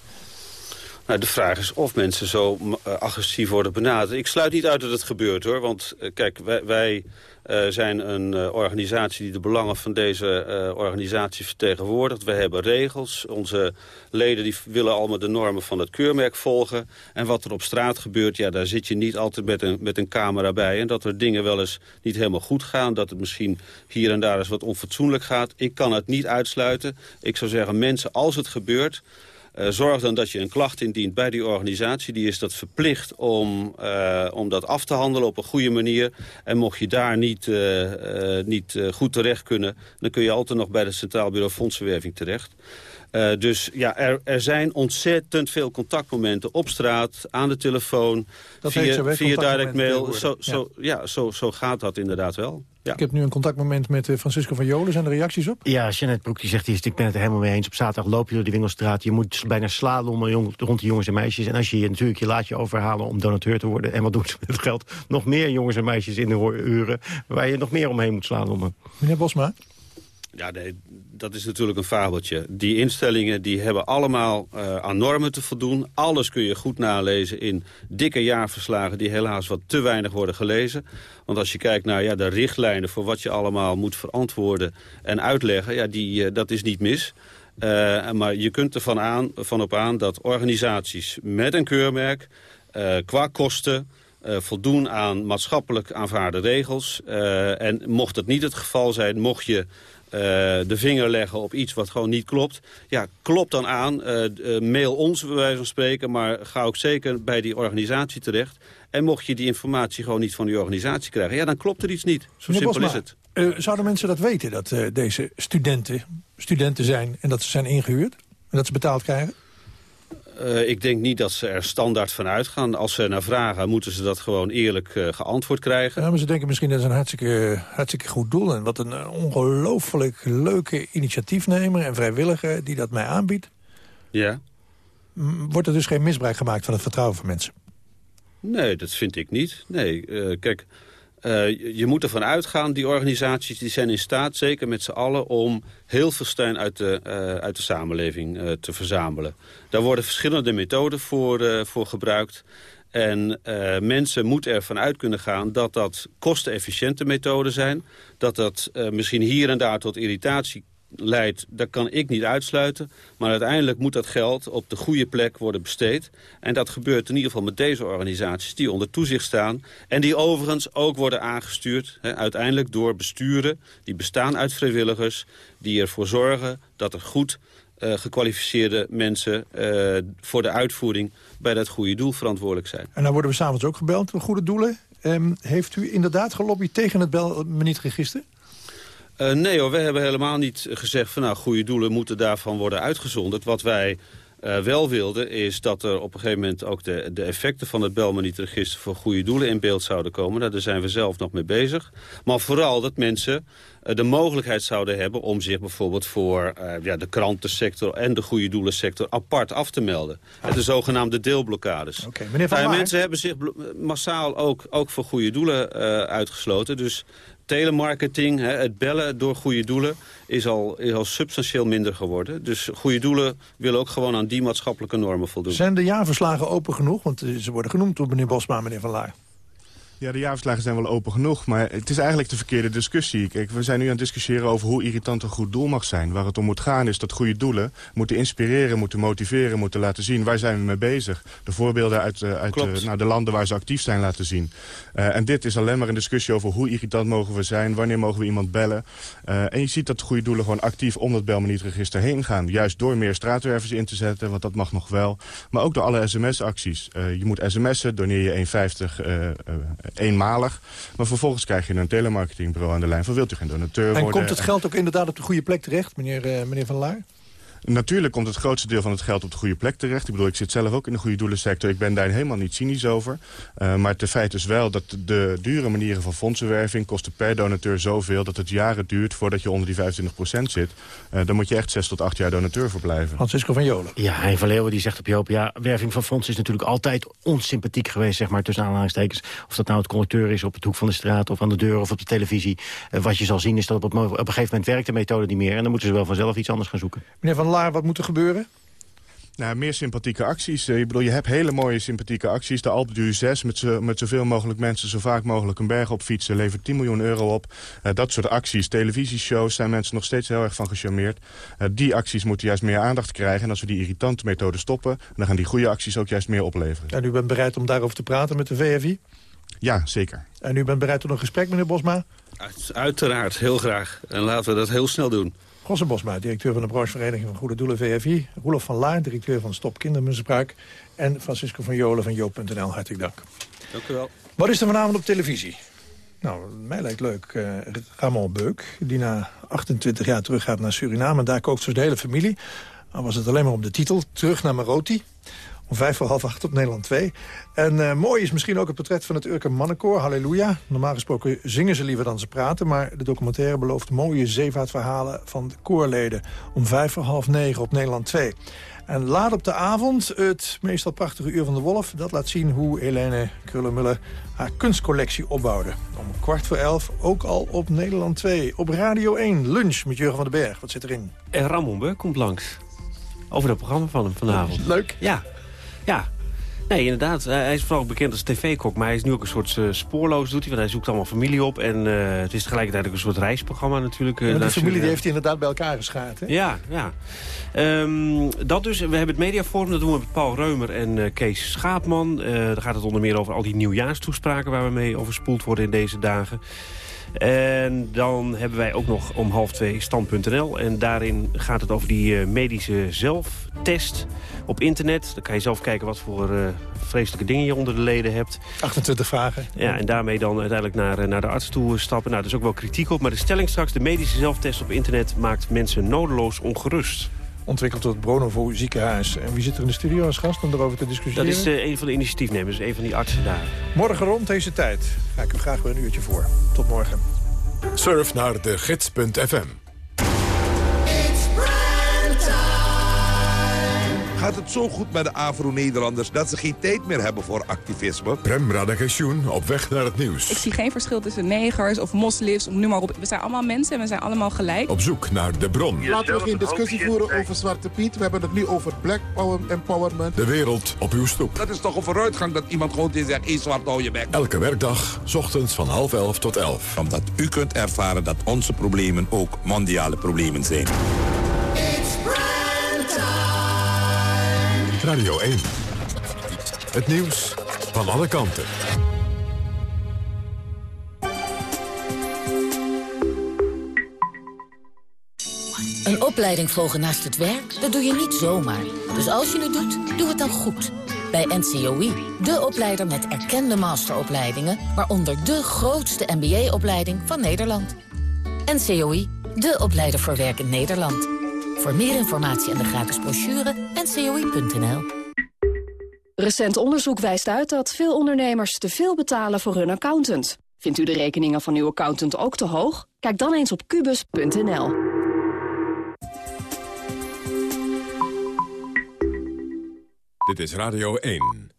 Nou, de vraag is of mensen zo uh, agressief worden benaderd. Ik sluit niet uit dat het gebeurt, hoor. Want uh, kijk, wij, uh, zijn een organisatie die de belangen van deze organisatie vertegenwoordigt. We hebben regels. Onze leden die willen allemaal de normen van het keurmerk volgen. En wat er op straat gebeurt, ja, daar zit je niet altijd met een, met een camera bij. En dat er dingen wel eens niet helemaal goed gaan. Dat het misschien hier en daar eens wat onfatsoenlijk gaat. Ik kan het niet uitsluiten. Ik zou zeggen, mensen, als het gebeurt... Uh, zorg dan dat je een klacht indient bij die organisatie. Die is dat verplicht om, uh, om dat af te handelen op een goede manier. En mocht je daar niet, uh, niet goed terecht kunnen... dan kun je altijd nog bij het Centraal Bureau Fondsenwerving terecht. Uh, dus ja, er, er zijn ontzettend veel contactmomenten op straat, aan de telefoon, dat via, via direct mail. Zo, zo, ja. ja, zo, zo gaat dat inderdaad wel. Ja. Ik heb nu een contactmoment met uh, Francisco van Jolen. Zijn er reacties op? Ja, Jeannette Broek die zegt, die, ik ben het er helemaal mee eens. Op zaterdag loop je door die winkelstraat. Je moet bijna slalommen jong, rond de jongens en meisjes. En als je je natuurlijk je laat je overhalen om donateur te worden... en wat doen ze met het geld? Nog meer jongens en meisjes in de uren... waar je nog meer omheen moet slalommen. Meneer Bosma? Ja, nee, dat is natuurlijk een fabeltje. Die instellingen die hebben allemaal uh, aan normen te voldoen. Alles kun je goed nalezen in dikke jaarverslagen... die helaas wat te weinig worden gelezen. Want als je kijkt naar ja, de richtlijnen voor wat je allemaal moet verantwoorden... en uitleggen, ja, die, uh, dat is niet mis. Uh, maar je kunt ervan aan, van op aan dat organisaties met een keurmerk... qua kosten... Voldoen aan maatschappelijk aanvaarde regels. En mocht dat niet het geval zijn, mocht je uh, de vinger leggen op iets wat gewoon niet klopt. Ja, klopt dan aan. Uh, uh, mail ons bij wijze van spreken. Maar ga ook zeker bij die organisatie terecht. En mocht je die informatie gewoon niet van die organisatie krijgen... ja, dan klopt er iets niet. Zo Meneer simpel Bosma, is het. zouden mensen dat weten, dat deze studenten studenten zijn... en dat ze zijn ingehuurd en dat ze betaald krijgen? Uh, ik denk niet dat ze er standaard van uitgaan. Als ze naar vragen, moeten ze dat gewoon eerlijk uh, geantwoord krijgen. Ja, maar ze denken misschien dat is een hartstikke, hartstikke goed doel. En wat een ongelooflijk leuke initiatiefnemer en vrijwilliger die dat mij aanbiedt. Ja. Wordt er dus geen misbruik gemaakt van het vertrouwen van mensen? Nee, dat vind ik niet. Nee, uh, kijk... Uh, je moet ervan uitgaan, die organisaties die zijn in staat, zeker met z'n allen... om heel veel steun uit de, uh, uit de samenleving uh, te verzamelen. Daar worden verschillende methoden voor, voor gebruikt. En mensen moeten ervan uit kunnen gaan dat dat kostenefficiënte methoden zijn. Dat dat misschien hier en daar tot irritatie leidt, dat kan ik niet uitsluiten. Maar uiteindelijk moet dat geld op de goede plek worden besteed. En dat gebeurt in ieder geval met deze organisaties die onder toezicht staan. En die overigens ook worden aangestuurd uiteindelijk door besturen. Die bestaan uit vrijwilligers die ervoor zorgen dat er goed uh, gekwalificeerde mensen uh, voor de uitvoering bij dat goede doel verantwoordelijk zijn. En dan worden we s'avonds ook gebeld voor goede doelen. Um, heeft u inderdaad gelobbyd tegen het belmanietregister? Uh, nee hoor, we hebben helemaal niet gezegd van nou goede doelen moeten daarvan worden uitgezonderd. Wat wij uh, wel wilden is dat er op een gegeven moment ook de, de effecten van het Belmaniet-register voor goede doelen in beeld zouden komen. Nou, daar zijn we zelf nog mee bezig. Maar vooral dat mensen uh, de mogelijkheid zouden hebben om zich bijvoorbeeld voor ja, de krantensector en de goede doelensector apart af te melden. Ah. De zogenaamde deelblokkades. Okay, meneer Van nou, mensen hebben zich massaal ook, ook voor goede doelen uitgesloten. Dus telemarketing, het bellen door goede doelen... Is al, is al substantieel minder geworden. Dus goede doelen willen ook gewoon aan die maatschappelijke normen voldoen. Zijn de jaarverslagen open genoeg? Want ze worden genoemd door meneer Bosma meneer Van Laar. Ja, de jaarverslagen zijn wel open genoeg, maar het is eigenlijk de verkeerde discussie. Kijk, we zijn nu aan het discussiëren over hoe irritant een goed doel mag zijn. Waar het om moet gaan is dat goede doelen moeten inspireren, moeten motiveren, moeten laten zien. Waar zijn we mee bezig? De voorbeelden uit, uh, uit uh, nou, de landen waar ze actief zijn laten zien. Uh, en dit is alleen maar een discussie over hoe irritant mogen we zijn, wanneer mogen we iemand bellen. en je ziet dat goede doelen gewoon actief om dat belmanietregister heen gaan. Juist door meer straatwervers in te zetten, want dat mag nog wel. Maar ook door alle sms-acties. je moet sms'en, doneer je 1,50 eenmalig. Maar vervolgens krijg je een telemarketingbureau aan de lijn van wilt u geen donateur worden. En komt het geld ook inderdaad op de goede plek terecht, meneer, uh, meneer Van Laar? Natuurlijk komt het grootste deel van het geld op de goede plek terecht. Ik bedoel, ik zit zelf ook in de goede doelensector. Ik ben daar helemaal niet cynisch over. Uh, maar het feit is wel dat de dure manieren van fondsenwerving... kosten per donateur zoveel dat het jaren duurt voordat je onder die 25% zit. Uh, dan moet je echt 6 tot 8 jaar donateur voor blijven. Francisco van Jolen. Ja, Hein van Leeuwen die zegt op Joop... ja, werving van fondsen is natuurlijk altijd onsympathiek geweest... zeg maar tussen aanhalingstekens. Of dat nou het conducteur is op het hoek van de straat... of aan de deur of op de televisie. Uh, wat je zal zien is dat op, op een gegeven moment werkt de methode niet meer... en dan moeten ze wel vanzelf iets anders gaan zoeken. Meneer Van Laar, wat moet er gebeuren? Nou, meer sympathieke acties. Ik bedoel, je hebt hele mooie sympathieke acties. De Alpe du 6 met, zo, met zoveel mogelijk mensen zo vaak mogelijk een berg op fietsen... levert 10 miljoen euro op. Uh, dat soort acties, televisieshows, zijn mensen nog steeds heel erg van gecharmeerd. Uh, die acties moeten juist meer aandacht krijgen. En als we die irritante methode stoppen... dan gaan die goede acties ook juist meer opleveren. En u bent bereid om daarover te praten met de VFI? Ja, zeker. En u bent bereid tot een gesprek, meneer Bosma? Uiteraard, heel graag. En laten we dat heel snel doen. Gosse Bosma, directeur van de branchevereniging van Goede Doelen VFI. Roelof van Laar, directeur van Stop Kindermisbruik. En Francisco van Jolen van Joop.nl. Hartelijk dank. Dank u wel. Wat is er vanavond op televisie? Nou, mij lijkt leuk. Uh, Ramon Beuk, die na 28 jaar teruggaat naar Suriname. En daar kookt dus de hele familie. Dan was het alleen maar op de titel. Terug naar Maroti. Om vijf voor half acht op Nederland 2. En uh, mooi is misschien ook het portret van het Urke Mannenkoor. Halleluja. Normaal gesproken zingen ze liever dan ze praten. Maar de documentaire belooft mooie zeevaartverhalen van de koorleden. Om vijf voor half negen op Nederland 2. En laat op de avond het meestal prachtige Uur van de Wolf. Dat laat zien hoe Helene Krullenmuller haar kunstcollectie opbouwde. Om kwart voor elf ook al op Nederland 2. Op Radio 1, lunch met Jurgen van den Berg. Wat zit erin? En Ramon Beuk komt langs. Over het programma van hem vanavond. Leuk. Ja, ja, Nee, inderdaad. Hij is vooral bekend als tv-kok, maar hij is nu ook een soort uh, spoorloos, doet hij. Want hij zoekt allemaal familie op. En uh, het is tegelijkertijd ook een soort reisprogramma natuurlijk. Uh, de familie die heeft hij inderdaad bij elkaar geschaard, hè? Ja, ja. Um, dat dus. We hebben het mediaforum, dat doen we met Paul Reumer en Kees Schaapman. daar gaat het onder meer over al die nieuwjaarstoespraken waar we mee overspoeld worden in deze dagen. En dan hebben wij ook nog om half twee stand.nl. En daarin gaat het over die medische zelftest op internet. Dan kan je zelf kijken wat voor uh, vreselijke dingen je onder de leden hebt. 28 vragen. Ja, en daarmee dan uiteindelijk naar, naar de arts toe stappen. Nou, er is ook wel kritiek op. Maar de stelling straks, de medische zelftest op internet... maakt mensen nodeloos ongerust ontwikkeld door het Bronovo ziekenhuis. En wie zit er in de studio als gast om erover te discussiëren? Dat is uh, een van de initiatiefnemers, een van die artsen daar. Morgen rond deze tijd ga ik u graag weer een uurtje voor. Tot morgen. Surf naar de gids.fm gaat het zo goed met de Afro-Nederlanders... dat ze geen tijd meer hebben voor activisme. Prem Radagensjoen op weg naar het nieuws. Ik zie geen verschil tussen negers of moslims, of noem maar op. We zijn allemaal mensen en we zijn allemaal gelijk. Op zoek naar de bron. Laten we geen discussie voeren over Zwarte Piet. We hebben het nu over black power empowerment. De wereld op uw stoep. Dat is toch een vooruitgang dat iemand gewoon tegen zegt... één zwart hou je bek. Elke werkdag, s ochtends van half elf tot elf. Omdat u kunt ervaren dat onze problemen ook mondiale problemen zijn. Radio 1. Het nieuws van alle kanten. Een opleiding volgen naast het werk, dat doe je niet zomaar. Dus als je het doet, doe het dan goed. Bij NCOI, de opleider met erkende masteropleidingen... waaronder de grootste MBA-opleiding van Nederland. NCOI, de opleider voor werk in Nederland. Voor meer informatie en de gratis brochure, ncoi.nl. Recent onderzoek wijst uit dat veel ondernemers te veel betalen voor hun accountant. Vindt u de rekeningen van uw accountant ook te hoog? Kijk dan eens op kubus.nl. Dit is Radio 1.